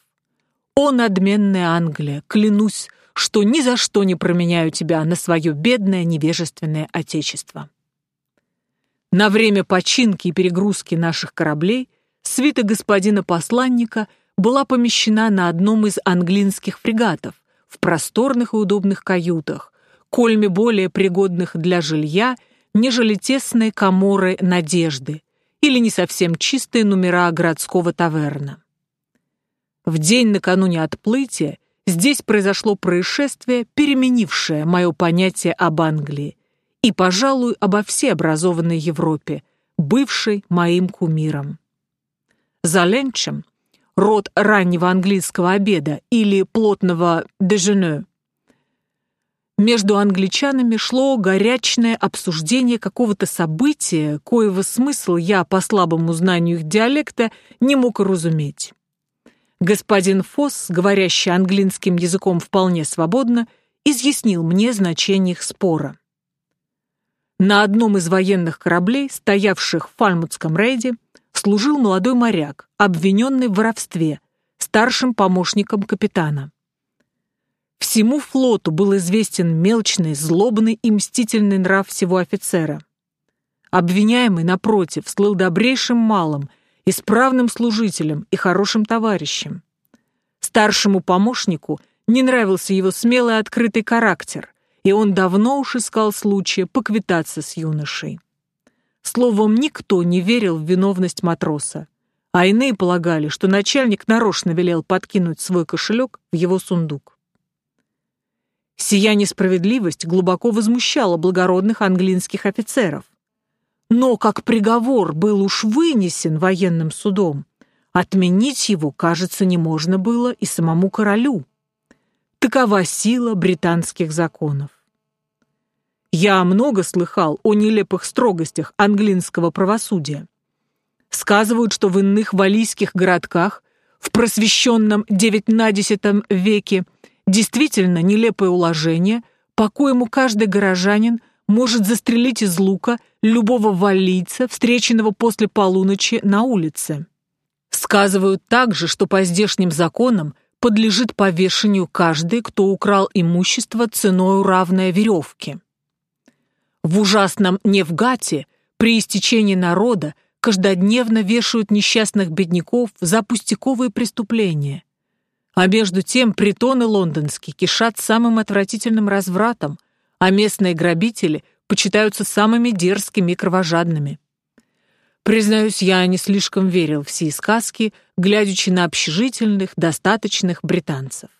О, надменная Англия, клянусь, что ни за что не променяю тебя на свое бедное невежественное отечество. На время починки и перегрузки наших кораблей свита господина посланника была помещена на одном из английских фрегатов в просторных и удобных каютах, кольми более пригодных для жилья – нежели тесные коморы надежды или не совсем чистые номера городского таверна. В день накануне отплытия здесь произошло происшествие, переменившее мое понятие об Англии и, пожалуй, обо всей образованной Европе, бывшей моим кумиром. За ленчем, род раннего английского обеда или плотного дежене, между англичанами шло горячное обсуждение какого-то события, коего смысл я, по слабому знанию их диалекта, не мог разуметь. Господин Фосс, говорящий английским языком вполне свободно, изъяснил мне значение их спора. На одном из военных кораблей, стоявших в Фальмутском рейде, служил молодой моряк, обвиненный в воровстве, старшим помощником капитана. Всему флоту был известен мелочный, злобный и мстительный нрав всего офицера. Обвиняемый, напротив, слыл добрейшим малым, исправным служителем и хорошим товарищем. Старшему помощнику не нравился его смелый открытый характер, и он давно уж искал случая поквитаться с юношей. Словом, никто не верил в виновность матроса, а иные полагали, что начальник нарочно велел подкинуть свой кошелек в его сундук. Сия несправедливость глубоко возмущала благородных английских офицеров. Но как приговор был уж вынесен военным судом, отменить его, кажется, не можно было и самому королю. Такова сила британских законов. Я много слыхал о нелепых строгостях английского правосудия. Сказывают, что в иных валийских городках в просвещенном XIX веке Действительно нелепое уложение, по коему каждый горожанин может застрелить из лука любого валлийца, встреченного после полуночи на улице. Сказывают также, что по здешним законам подлежит повешению каждый, кто украл имущество ценою равное веревке. В ужасном Невгате при истечении народа каждодневно вешают несчастных бедняков за пустяковые преступления. А между тем притоны лондонские кишат самым отвратительным развратом, а местные грабители почитаются самыми дерзкими и кровожадными. Признаюсь, я не слишком верил в сии сказки, глядячи на общежительных, достаточных британцев.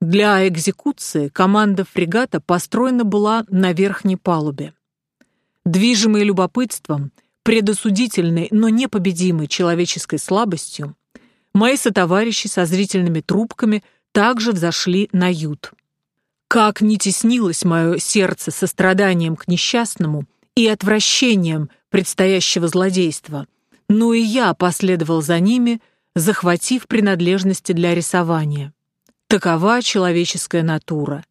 Для экзекуции команда фрегата построена была на верхней палубе. Движимые любопытством, предосудительной, но непобедимой человеческой слабостью, мои сотоварищи со зрительными трубками также взошли на ют. Как не теснилось мое сердце состраданием к несчастному и отвращением предстоящего злодейства, но и я последовал за ними, захватив принадлежности для рисования. Такова человеческая натура.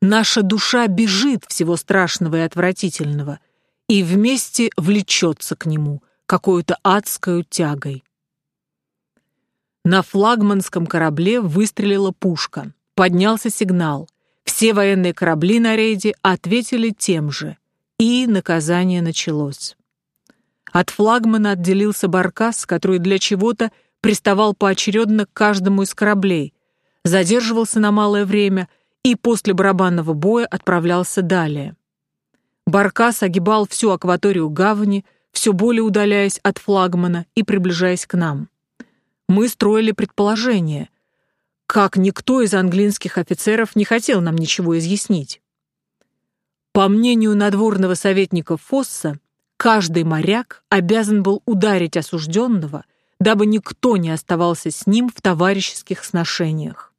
Наша душа бежит всего страшного и отвратительного и вместе влечется к нему какой-то адской тягой. На флагманском корабле выстрелила пушка. Поднялся сигнал. Все военные корабли на рейде ответили тем же. И наказание началось. От флагмана отделился баркас, который для чего-то приставал поочередно к каждому из кораблей, задерживался на малое время и после барабанного боя отправлялся далее. Баркас огибал всю акваторию гавани, все более удаляясь от флагмана и приближаясь к нам. Мы строили предположение, как никто из английских офицеров не хотел нам ничего изъяснить. По мнению надворного советника Фосса, каждый моряк обязан был ударить осужденного, дабы никто не оставался с ним в товарищеских сношениях.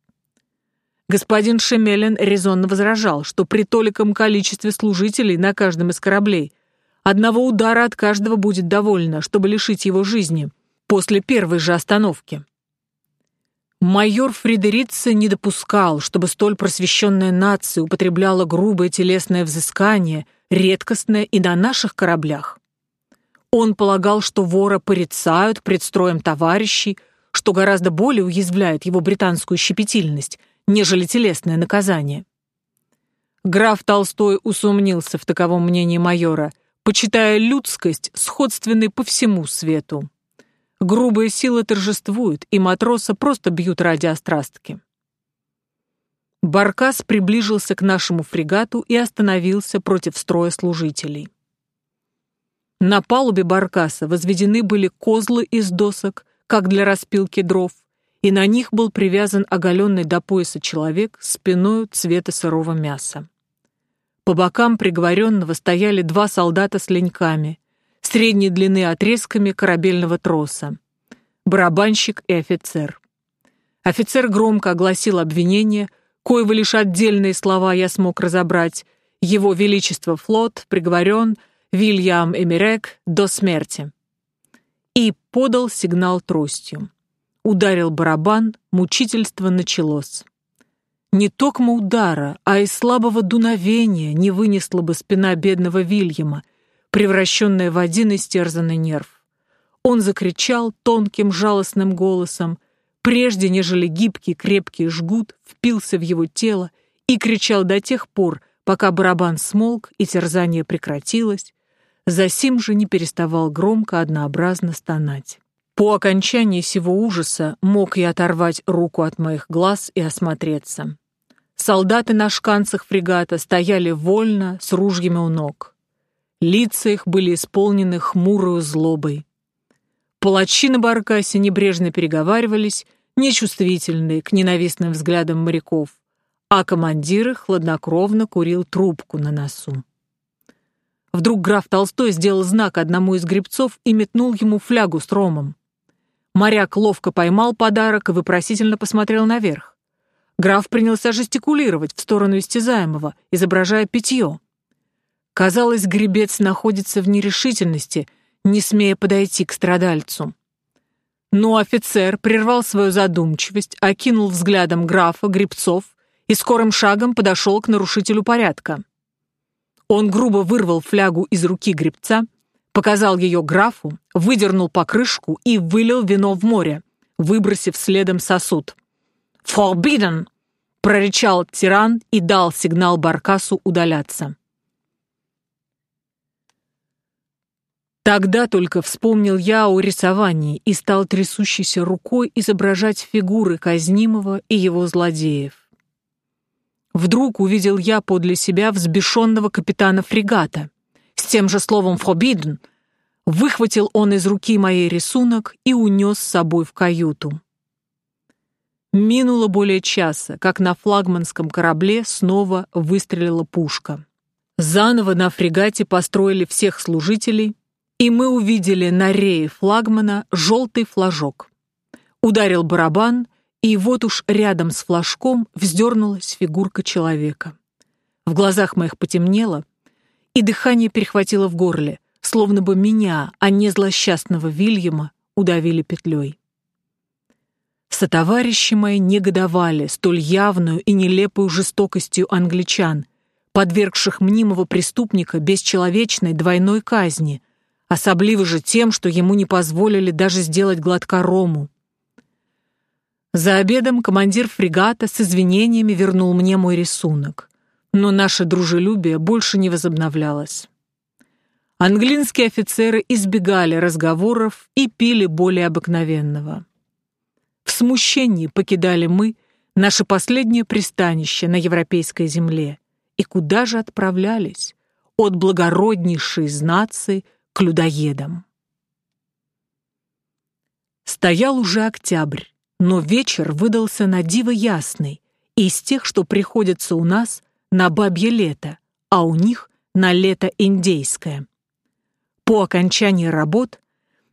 Господин Шемелин резонно возражал, что при толиком количестве служителей на каждом из кораблей одного удара от каждого будет довольно, чтобы лишить его жизни после первой же остановки. Майор Фридерице не допускал, чтобы столь просвещенная нация употребляла грубое телесное взыскание, редкостное и на наших кораблях. Он полагал, что вора порицают пред строем товарищей, что гораздо более уязвляет его британскую щепетильность – нежели телесное наказание. Граф Толстой усомнился в таковом мнении майора, почитая людскость сходственной по всему свету. Грубая сила торжествует, и матроса просто бьют ради острастки. Баркас приближился к нашему фрегату и остановился против строя служителей. На палубе баркаса возведены были козлы из досок, как для распилки дров, и на них был привязан оголенный до пояса человек с спиною цвета сырого мяса. По бокам приговоренного стояли два солдата с леньками, средней длины отрезками корабельного троса, барабанщик и офицер. Офицер громко огласил обвинение, коего лишь отдельные слова я смог разобрать. Его Величество флот приговорен Вильям Эмирек до смерти. И подал сигнал тростью. Ударил барабан, мучительство началось. Не токмо удара, а из слабого дуновения не вынесла бы спина бедного Вильяма, превращенная в один истерзанный нерв. Он закричал тонким жалостным голосом, прежде нежели гибкий крепкий жгут впился в его тело и кричал до тех пор, пока барабан смолк и терзание прекратилось, засим же не переставал громко однообразно стонать. По окончании сего ужаса мог я оторвать руку от моих глаз и осмотреться. Солдаты на шканцах фрегата стояли вольно, с ружьями у ног. Лица их были исполнены хмурою злобой. Палачи на баркасе небрежно переговаривались, нечувствительные к ненавистным взглядам моряков, а командир хладнокровно курил трубку на носу. Вдруг граф Толстой сделал знак одному из гребцов и метнул ему флягу с ромом. Моряк ловко поймал подарок и вопросительно посмотрел наверх. Граф принялся жестикулировать в сторону истязаемого, изображая питье. Казалось, гребец находится в нерешительности, не смея подойти к страдальцу. Но офицер прервал свою задумчивость, окинул взглядом графа, гребцов и скорым шагом подошел к нарушителю порядка. Он грубо вырвал флягу из руки гребца показал ее графу, выдернул покрышку и вылил вино в море, выбросив следом сосуд. «Forbidden!» — прорычал тиран и дал сигнал Баркасу удаляться. Тогда только вспомнил я о рисовании и стал трясущейся рукой изображать фигуры казнимого и его злодеев. Вдруг увидел я подле себя взбешенного капитана фрегата. С тем же словом «forbidden» выхватил он из руки моей рисунок и унес с собой в каюту. Минуло более часа, как на флагманском корабле снова выстрелила пушка. Заново на фрегате построили всех служителей, и мы увидели на рее флагмана желтый флажок. Ударил барабан, и вот уж рядом с флажком вздернулась фигурка человека. В глазах моих потемнело, и дыхание перехватило в горле, словно бы меня, а не злосчастного Вильяма, удавили петлей. Сотоварищи мои негодовали столь явную и нелепую жестокостью англичан, подвергших мнимого преступника бесчеловечной двойной казни, особливо же тем, что ему не позволили даже сделать глотка рому. За обедом командир фрегата с извинениями вернул мне мой рисунок, но наше дружелюбие больше не возобновлялось. Английские офицеры избегали разговоров и пили более обыкновенного. В смущении покидали мы наше последнее пристанище на европейской земле и куда же отправлялись от благороднейшей из наций к людоедам. Стоял уже октябрь, но вечер выдался на диво ясный, из тех, что приходится у нас на бабье лето, а у них на лето индейское. По окончании работ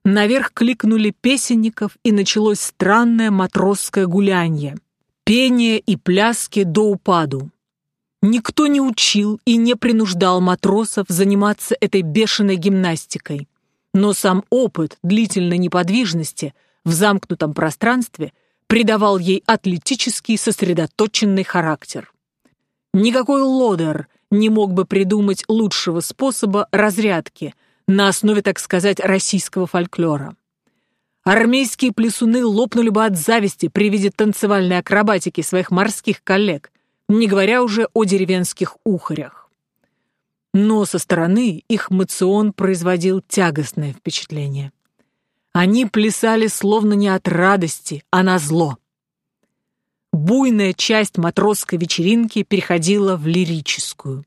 наверх кликнули песенников, и началось странное матросское гулянье. Пение и пляски до упаду. Никто не учил и не принуждал матросов заниматься этой бешеной гимнастикой. Но сам опыт длительной неподвижности в замкнутом пространстве придавал ей атлетический сосредоточенный характер. Никакой лодер не мог бы придумать лучшего способа разрядки на основе, так сказать, российского фольклора. Армейские плесуны лопнули бы от зависти при виде танцевальной акробатики своих морских коллег, не говоря уже о деревенских ухарях. Но со стороны их мацион производил тягостное впечатление. Они плясали словно не от радости, а на зло. Буйная часть матросской вечеринки переходила в лирическую.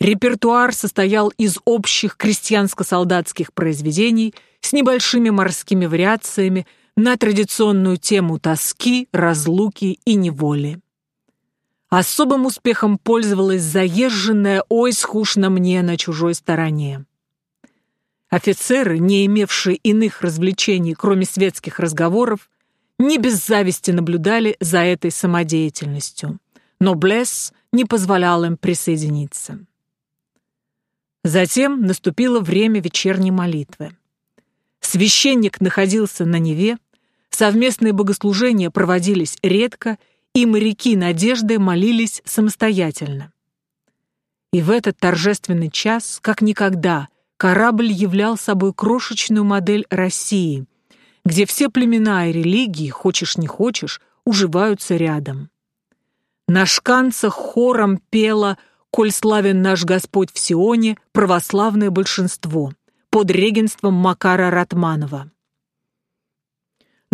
Репертуар состоял из общих крестьянско-солдатских произведений с небольшими морскими вариациями на традиционную тему тоски, разлуки и неволи. Особым успехом пользовалась заезженная «Ой, скучно мне на чужой стороне». Офицеры, не имевшие иных развлечений, кроме светских разговоров, не без зависти наблюдали за этой самодеятельностью. Но Блесс не позволял им присоединиться. Затем наступило время вечерней молитвы. Священник находился на Неве, совместные богослужения проводились редко и моряки надежды молились самостоятельно. И в этот торжественный час, как никогда, корабль являл собой крошечную модель России, где все племена и религии, хочешь не хочешь, уживаются рядом. На шканцах хором пело «Коль славен наш Господь в Сионе» православное большинство под регенством Макара Ратманова.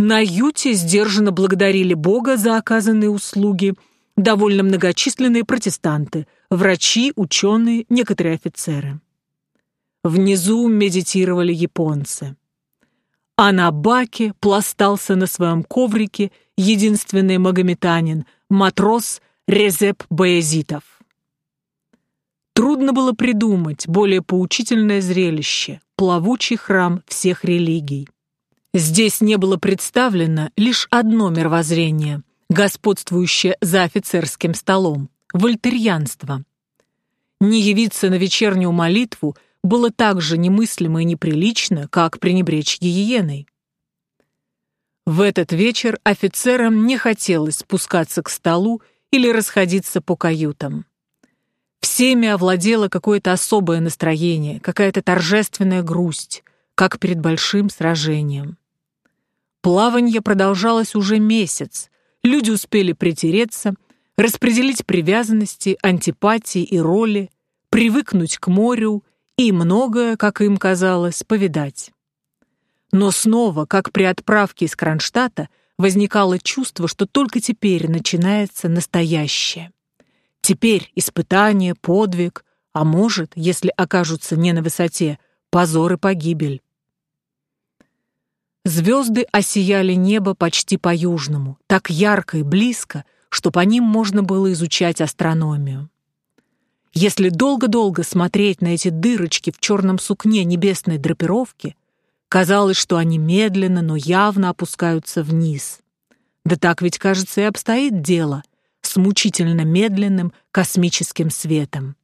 На Юте сдержанно благодарили Бога за оказанные услуги довольно многочисленные протестанты, врачи, ученые, некоторые офицеры. Внизу медитировали японцы. А на баке пластался на своем коврике единственный магометанин, матрос Резеп Баязитов. Трудно было придумать более поучительное зрелище – плавучий храм всех религий. Здесь не было представлено лишь одно мировоззрение, господствующее за офицерским столом – вольтерьянство. Не явиться на вечернюю молитву было так же немыслимо и неприлично, как пренебречь гиеной. В этот вечер офицерам не хотелось спускаться к столу или расходиться по каютам. Всеми овладело какое-то особое настроение, какая-то торжественная грусть, как перед большим сражением. Плаванье продолжалось уже месяц. Люди успели притереться, распределить привязанности, антипатии и роли, привыкнуть к морю и многое, как им казалось, повидать. Но снова, как при отправке из Кронштадта, возникало чувство, что только теперь начинается настоящее. Теперь испытание, подвиг, а может, если окажутся не на высоте, позор и погибель. Звезды осияли небо почти по-южному, так ярко и близко, что по ним можно было изучать астрономию. Если долго-долго смотреть на эти дырочки в черном сукне небесной драпировки, казалось, что они медленно, но явно опускаются вниз. Да так ведь, кажется, и обстоит дело с мучительно медленным космическим светом.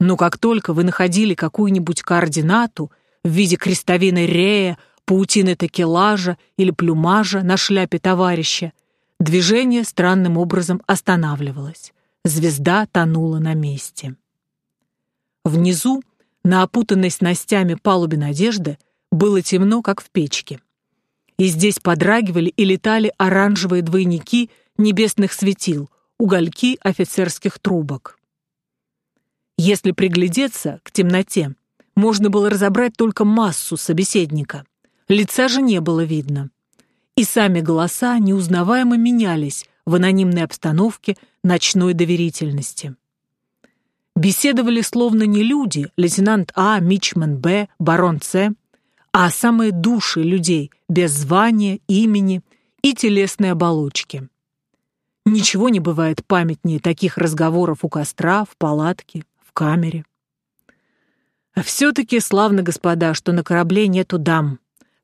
Но как только вы находили какую-нибудь координату в виде крестовины Рея, паутины такелажа или плюмажа на шляпе товарища, движение странным образом останавливалось. Звезда тонула на месте. Внизу, на опутанной снастями палубе надежды, было темно, как в печке. И здесь подрагивали и летали оранжевые двойники небесных светил, угольки офицерских трубок. Если приглядеться к темноте, можно было разобрать только массу собеседника. Лица же не было видно. И сами голоса неузнаваемо менялись в анонимной обстановке ночной доверительности. Беседовали словно не люди, лейтенант А, Мичман Б, барон С, а самые души людей, без звания, имени и телесной оболочки. Ничего не бывает памятнее таких разговоров у костра, в палатке, в камере. А все-таки славно, господа, что на корабле нету дам,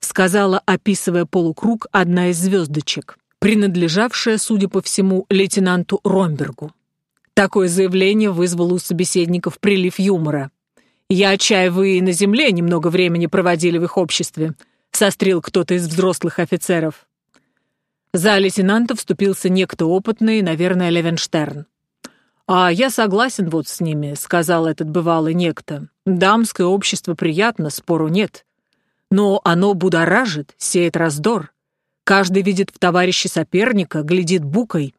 сказала, описывая полукруг, одна из звездочек, принадлежавшая, судя по всему, лейтенанту Ромбергу. Такое заявление вызвало у собеседников прилив юмора. «Я отчаиваю и на земле немного времени проводили в их обществе», сострил кто-то из взрослых офицеров. За лейтенанта вступился некто опытный, наверное, Левенштерн. «А я согласен вот с ними», — сказал этот бывалый некто. «Дамское общество приятно, спору нет. Но оно будоражит, сеет раздор. Каждый видит в товарище соперника, глядит букой.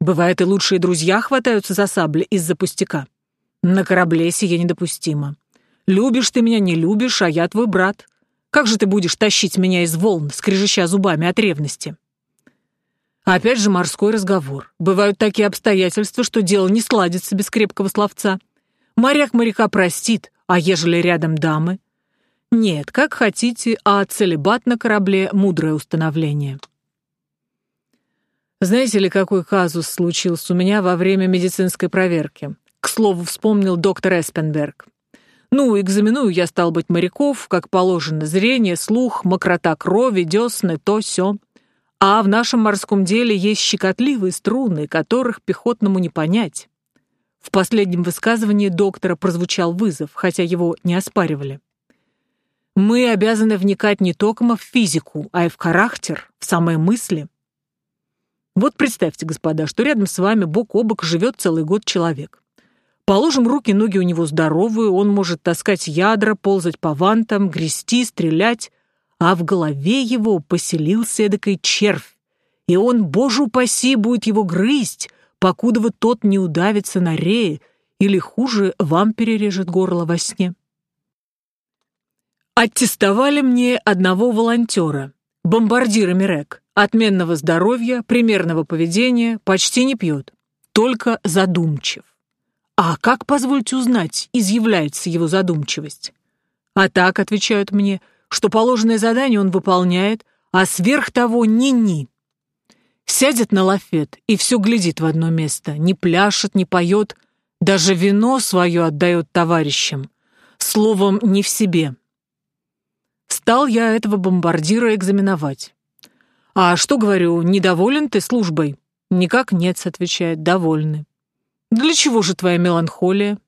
Бывает, и лучшие друзья хватаются за сабли из-за пустяка. На корабле сие недопустимо. Любишь ты меня, не любишь, а я твой брат. Как же ты будешь тащить меня из волн, скрежеща зубами от ревности? Опять же морской разговор. Бывают такие обстоятельства, что дело не сладится без крепкого словца. Моряк моряка простит, а ежели рядом дамы, нет, как хотите, а целебат на корабле — мудрое установление. Знаете ли, какой казус случился у меня во время медицинской проверки? К слову, вспомнил доктор Эспенберг. Ну, экзаменую я, стал быть, моряков, как положено, зрение, слух, мокрота крови, десны, то все. А в нашем морском деле есть щекотливые струны, которых пехотному не понять. В последнем высказывании доктора прозвучал вызов, хотя его не оспаривали. Мы обязаны вникать не только в физику, а и в характер, в самые мысли. Вот представьте, господа, что рядом с вами бок о бок живет целый год человек. Положим, руки-ноги у него здоровые, он может таскать ядра, ползать по вантам, грести, стрелять, а в голове его поселился эдакой червь, и он, боже упаси, будет его грызть, покуда вот тот не удавится на рее или, хуже, вам перережет горло во сне. Аттестовали мне одного волонтера, бомбардира Мирек, отменного здоровья, примерного поведения, почти не пьет, только задумчив. А как, позвольте узнать, изъявляется его задумчивость? А так, отвечают мне, что положенное задание он выполняет, а сверх того ни-ни. Сядет на лафет и все глядит в одно место, не пляшет, не поет, даже вино свое отдает товарищам. Словом, не в себе. Стал я этого бомбардира экзаменовать. «А что, говорю, недоволен ты службой?» «Никак нет», — отвечает, — «довольны». «Для чего же твоя меланхолия?»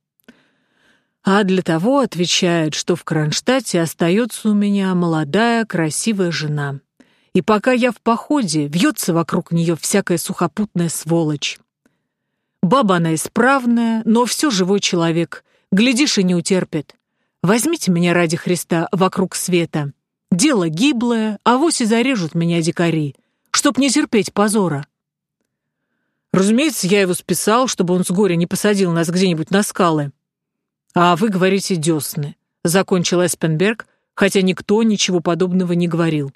«А для того», — отвечает, — «что в Кронштадте остается у меня молодая, красивая жена. И пока я в походе, вьется вокруг нее всякая сухопутная сволочь. Баба она исправная, но все живой человек, глядишь и не утерпит. Возьмите меня ради Христа вокруг света. Дело гиблое, а вось и зарежут меня дикари, чтоб не терпеть позора. Разумеется, я его списал, чтобы он с горя не посадил нас где-нибудь на скалы. «А вы говорите десны», — закончил Эспенберг, хотя никто ничего подобного не говорил.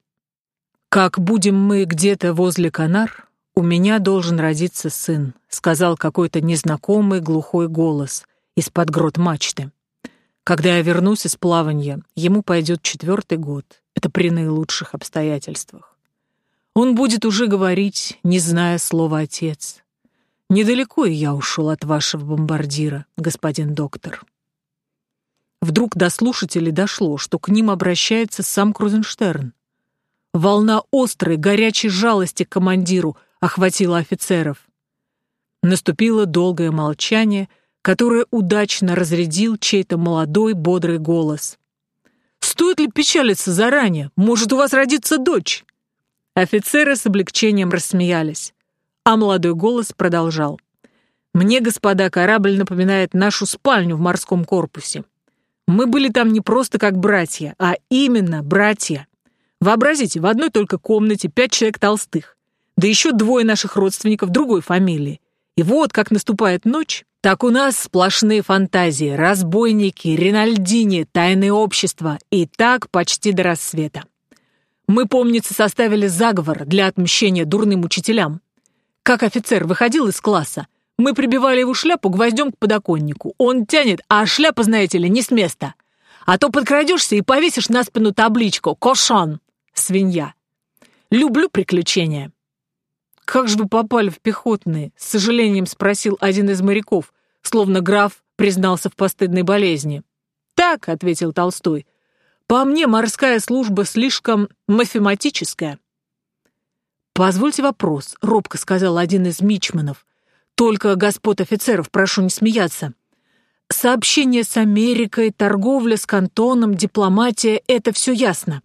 «Как будем мы где-то возле Канар, у меня должен родиться сын», — сказал какой-то незнакомый глухой голос из-под грот мачты. «Когда я вернусь из плавания, ему пойдет четвертый год. Это при наилучших обстоятельствах. Он будет уже говорить, не зная слова «отец». Недалеко я ушел от вашего бомбардира, господин доктор». Вдруг до слушателей дошло, что к ним обращается сам Крузенштерн. Волна острой, горячей жалости к командиру охватила офицеров. Наступило долгое молчание, которое удачно разрядил чей-то молодой, бодрый голос. «Стоит ли печалиться заранее? Может, у вас родится дочь?» Офицеры с облегчением рассмеялись, а молодой голос продолжал. «Мне, господа, корабль напоминает нашу спальню в морском корпусе. Мы были там не просто как братья, а именно братья. Вообразите, в одной только комнате пять человек толстых, да еще двое наших родственников другой фамилии. И вот, как наступает ночь, так у нас сплошные фантазии, разбойники, Ринальдини, тайные общества, и так почти до рассвета. Мы, помнится, составили заговор для отмщения дурным учителям. Как офицер выходил из класса, мы прибивали его шляпу гвоздем к подоконнику. Он тянет, а шляпа, знаете ли, не с места. А то подкрадешься и повесишь на спину табличку «Кошон» — свинья. Люблю приключения. «Как же вы попали в пехотные?» — с сожалением спросил один из моряков, словно граф признался в постыдной болезни. «Так», — ответил Толстой, — «по мне морская служба слишком мафематическая». «Позвольте вопрос», — робко сказал один из мичманов, только, господ офицеров, прошу не смеяться. Сообщение с Америкой, торговля с кантоном, дипломатия — это все ясно.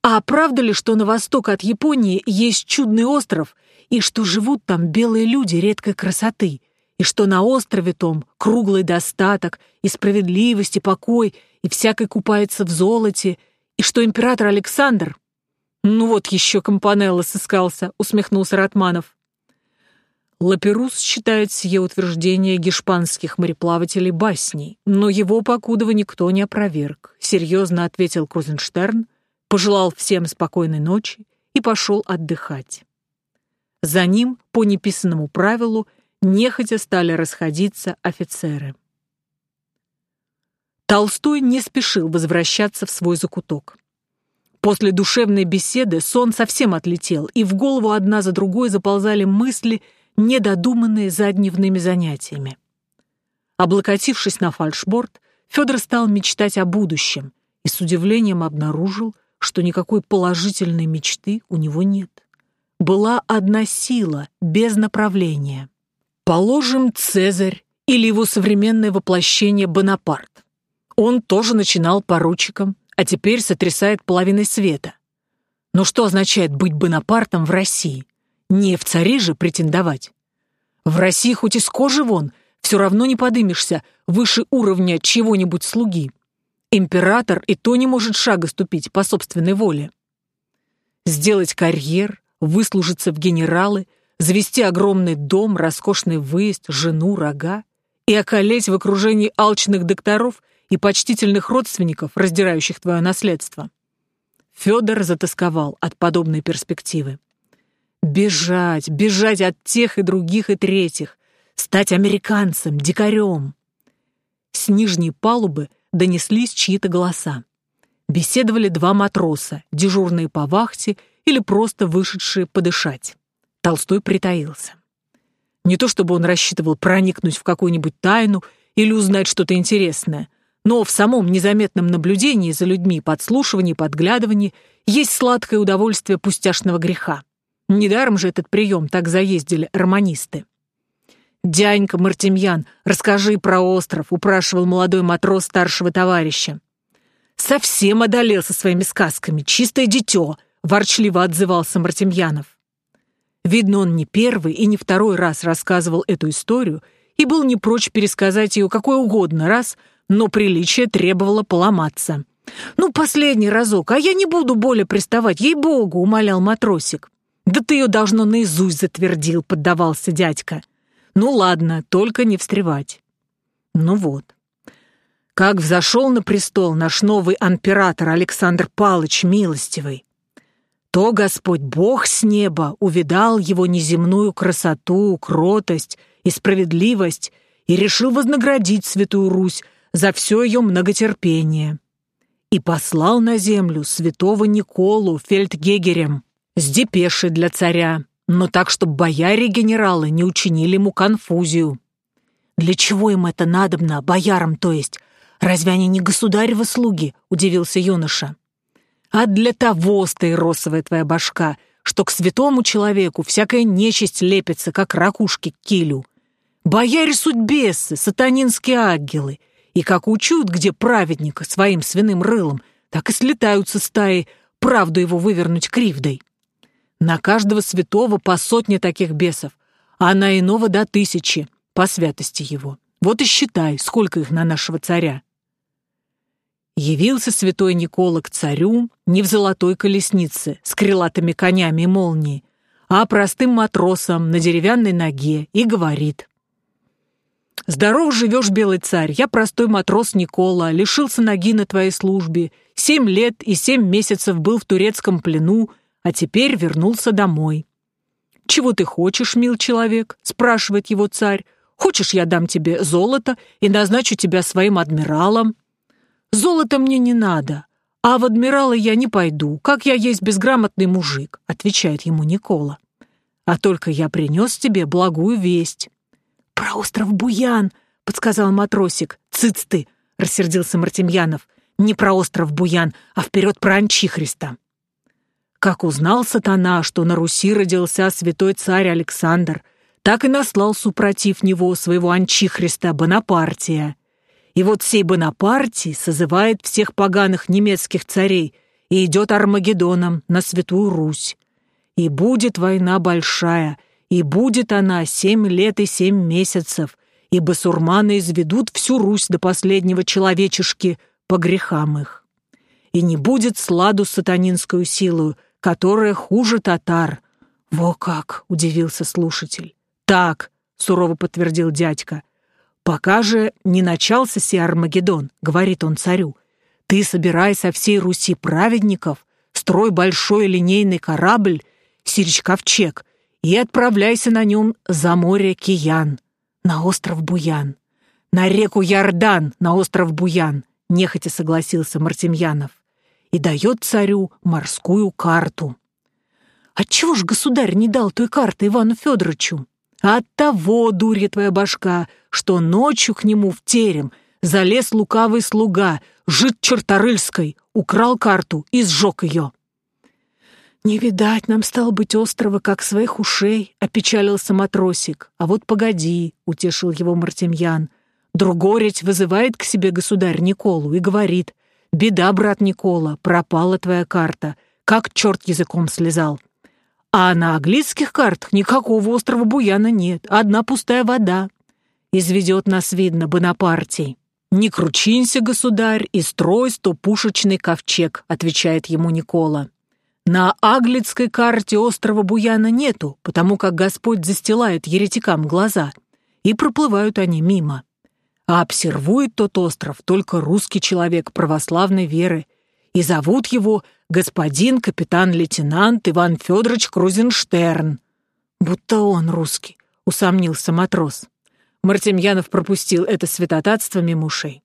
А правда ли, что на восток от Японии есть чудный остров, и что живут там белые люди редкой красоты, и что на острове том круглый достаток, и справедливость, и покой, и всякой купается в золоте, и что император Александр... «Ну вот еще Компанелло сыскался», — усмехнулся Ратманов. Лаперус считает сие утверждение гешпанских мореплавателей басней, но его покудова никто не опроверг, серьезно ответил Крузенштерн, пожелал всем спокойной ночи и пошел отдыхать. За ним, по неписанному правилу, нехотя стали расходиться офицеры. Толстой не спешил возвращаться в свой закуток. После душевной беседы сон совсем отлетел, и в голову одна за другой заползали мысли – недодуманные за дневными занятиями. Облокотившись на фальшборд, Федор стал мечтать о будущем и с удивлением обнаружил, что никакой положительной мечты у него нет. Была одна сила, без направления. Положим, Цезарь или его современное воплощение Бонапарт. Он тоже начинал поручиком, а теперь сотрясает половиной света. Но что означает быть Бонапартом в России? Не в цари же претендовать. В России хоть из кожи вон, все равно не подымешься выше уровня чего-нибудь слуги. Император и то не может шага ступить по собственной воле. Сделать карьер, выслужиться в генералы, завести огромный дом, роскошный выезд, жену, рога и околеть в окружении алчных докторов и почтительных родственников, раздирающих твое наследство. Федор затасковал от подобной перспективы. Бежать, бежать от тех и других и третьих, стать американцем, дикарем. С нижней палубы донеслись чьи-то голоса. Беседовали два матроса, дежурные по вахте или просто вышедшие подышать. Толстой притаился. Не то чтобы он рассчитывал проникнуть в какую-нибудь тайну или узнать что-то интересное, но в самом незаметном наблюдении за людьми, подслушивании, подглядывании есть сладкое удовольствие пустяшного греха. Недаром же этот прием так заездили романисты. «Дянька Мартемьян, расскажи про остров», — упрашивал молодой матрос старшего товарища. «Совсем одолел со своими сказками, чистое дитё», — ворчливо отзывался Мартемьянов. Видно, он не первый и не второй раз рассказывал эту историю и был не прочь пересказать ее какой угодно раз, но приличие требовало поломаться. «Ну, последний разок, а я не буду более приставать, ей-богу», — умолял матросик. «Да ты ее, должно, наизусть затвердил», — поддавался дядька. «Ну ладно, только не встревать». Ну вот. как взошел на престол наш новый император Александр Палыч Милостивый, то Господь Бог с неба увидал его неземную красоту, кротость и справедливость и решил вознаградить Святую Русь за все ее многотерпение. И послал на землю святого Николу фельдгегерем с депешей для царя, но так, чтобы бояре-генералы не учинили ему конфузию. «Для чего им это надобно, боярам, то есть? Разве они не государевы слуги?» — удивился юноша. «А для того, стаиросовая твоя башка, что к святому человеку всякая нечисть лепится, как ракушки к килю. Бояре суть бесы, сатанинские ангелы, и как учут, где праведника своим свиным рылом, так и слетаются стаи, правду его вывернуть кривдой. На каждого святого по сотне таких бесов, а на иного до тысячи, по святости его. Вот и считай, сколько их на нашего царя. Явился святой Никола к царю не в золотой колеснице с крылатыми конями и молнией, а простым матросом на деревянной ноге и говорит. «Здоров живешь, белый царь, я простой матрос Никола, лишился ноги на твоей службе, семь лет и семь месяцев был в турецком плену, а теперь вернулся домой». «Чего ты хочешь, мил человек?» — спрашивает его царь. Хочешь, я дам тебе золото и назначу тебя своим адмиралом? Золото мне не надо, а в адмиралы я не пойду, как я есть безграмотный мужик, отвечает ему Никола. А только я принес тебе благую весть. Про остров Буян, подсказал матросик. Цыц ты, рассердился Мартемьянов. Не про остров Буян, а вперед про Анчихриста. Как узнал сатана, что на Руси родился святой царь Александр — так и наслал супротив него своего анчихриста Бонапартия. И вот сей Бонапартий созывает всех поганых немецких царей и идет Армагеддоном на Святую Русь. И будет война большая, и будет она семь лет и семь месяцев, и басурманы изведут всю Русь до последнего человечешки по грехам их. И не будет сладу сатанинскую силу, которая хуже татар. Во как! — удивился слушатель. «Так», — сурово подтвердил дядька. «Пока же не начался сей Армагеддон», — говорит он царю. «Ты собирай со всей Руси праведников, строй большой линейный корабль, Сирич-Ковчег, и отправляйся на нем за море Киян, на остров Буян, на реку Ярдан, на остров Буян», — нехотя согласился Мартемьянов, и дает царю морскую карту. «Отчего ж государь не дал той карты Ивану Федоровичу?» От того, дурья твоя башка, что ночью к нему в терем залез лукавый слуга, жид Черторыльской, украл карту и сжег ее. «Не видать нам, стал быть, острова, как своих ушей», — опечалился матросик. «А вот погоди», — утешил его Мартемьян. «Другорить вызывает к себе государь Николу и говорит, «Беда, брат Никола, пропала твоя карта, как черт языком слезал. А на английских картах никакого острова Буяна нет, одна пустая вода. Изведет нас, видно, Бонапартий. «Не кручинься, государь, и строй стопушечный ковчег», — отвечает ему Никола. На аглицкой карте острова Буяна нету, потому как Господь застилает еретикам глаза, и проплывают они мимо. А обсервует тот остров только русский человек православной веры, и зовут его господин капитан-лейтенант Иван Федорович Крузенштерн. Будто он русский, усомнился матрос. Мартемьянов пропустил это святотатство мимо ушей.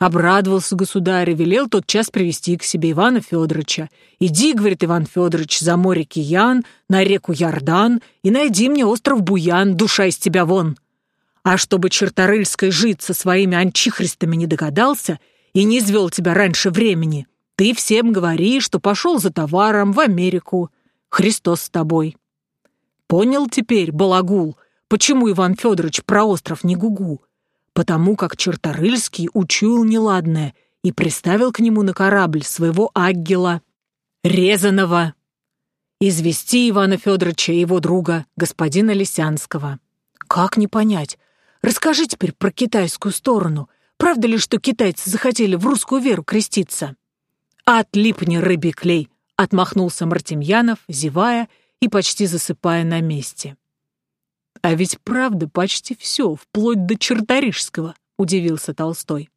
Обрадовался государь и велел тот час привести к себе Ивана Федоровича. «Иди, — говорит Иван Федорович, — за море Киян, на реку Ярдан и найди мне остров Буян, душа из тебя вон. А чтобы Черторыльской жить со своими анчихристами не догадался и не извел тебя раньше времени, ты всем говори, что пошел за товаром в Америку. Христос с тобой. Понял теперь, балагул, почему Иван Федорович про остров не гугу? Потому как Черторыльский учуял неладное и приставил к нему на корабль своего аггела, резаного, извести Ивана Федоровича и его друга, господина Лисянского. Как не понять? Расскажи теперь про китайскую сторону. Правда ли, что китайцы захотели в русскую веру креститься? «Отлипни, рыбий клей!» — отмахнулся Мартемьянов, зевая и почти засыпая на месте. «А ведь правда почти все, вплоть до Черторижского», — удивился Толстой.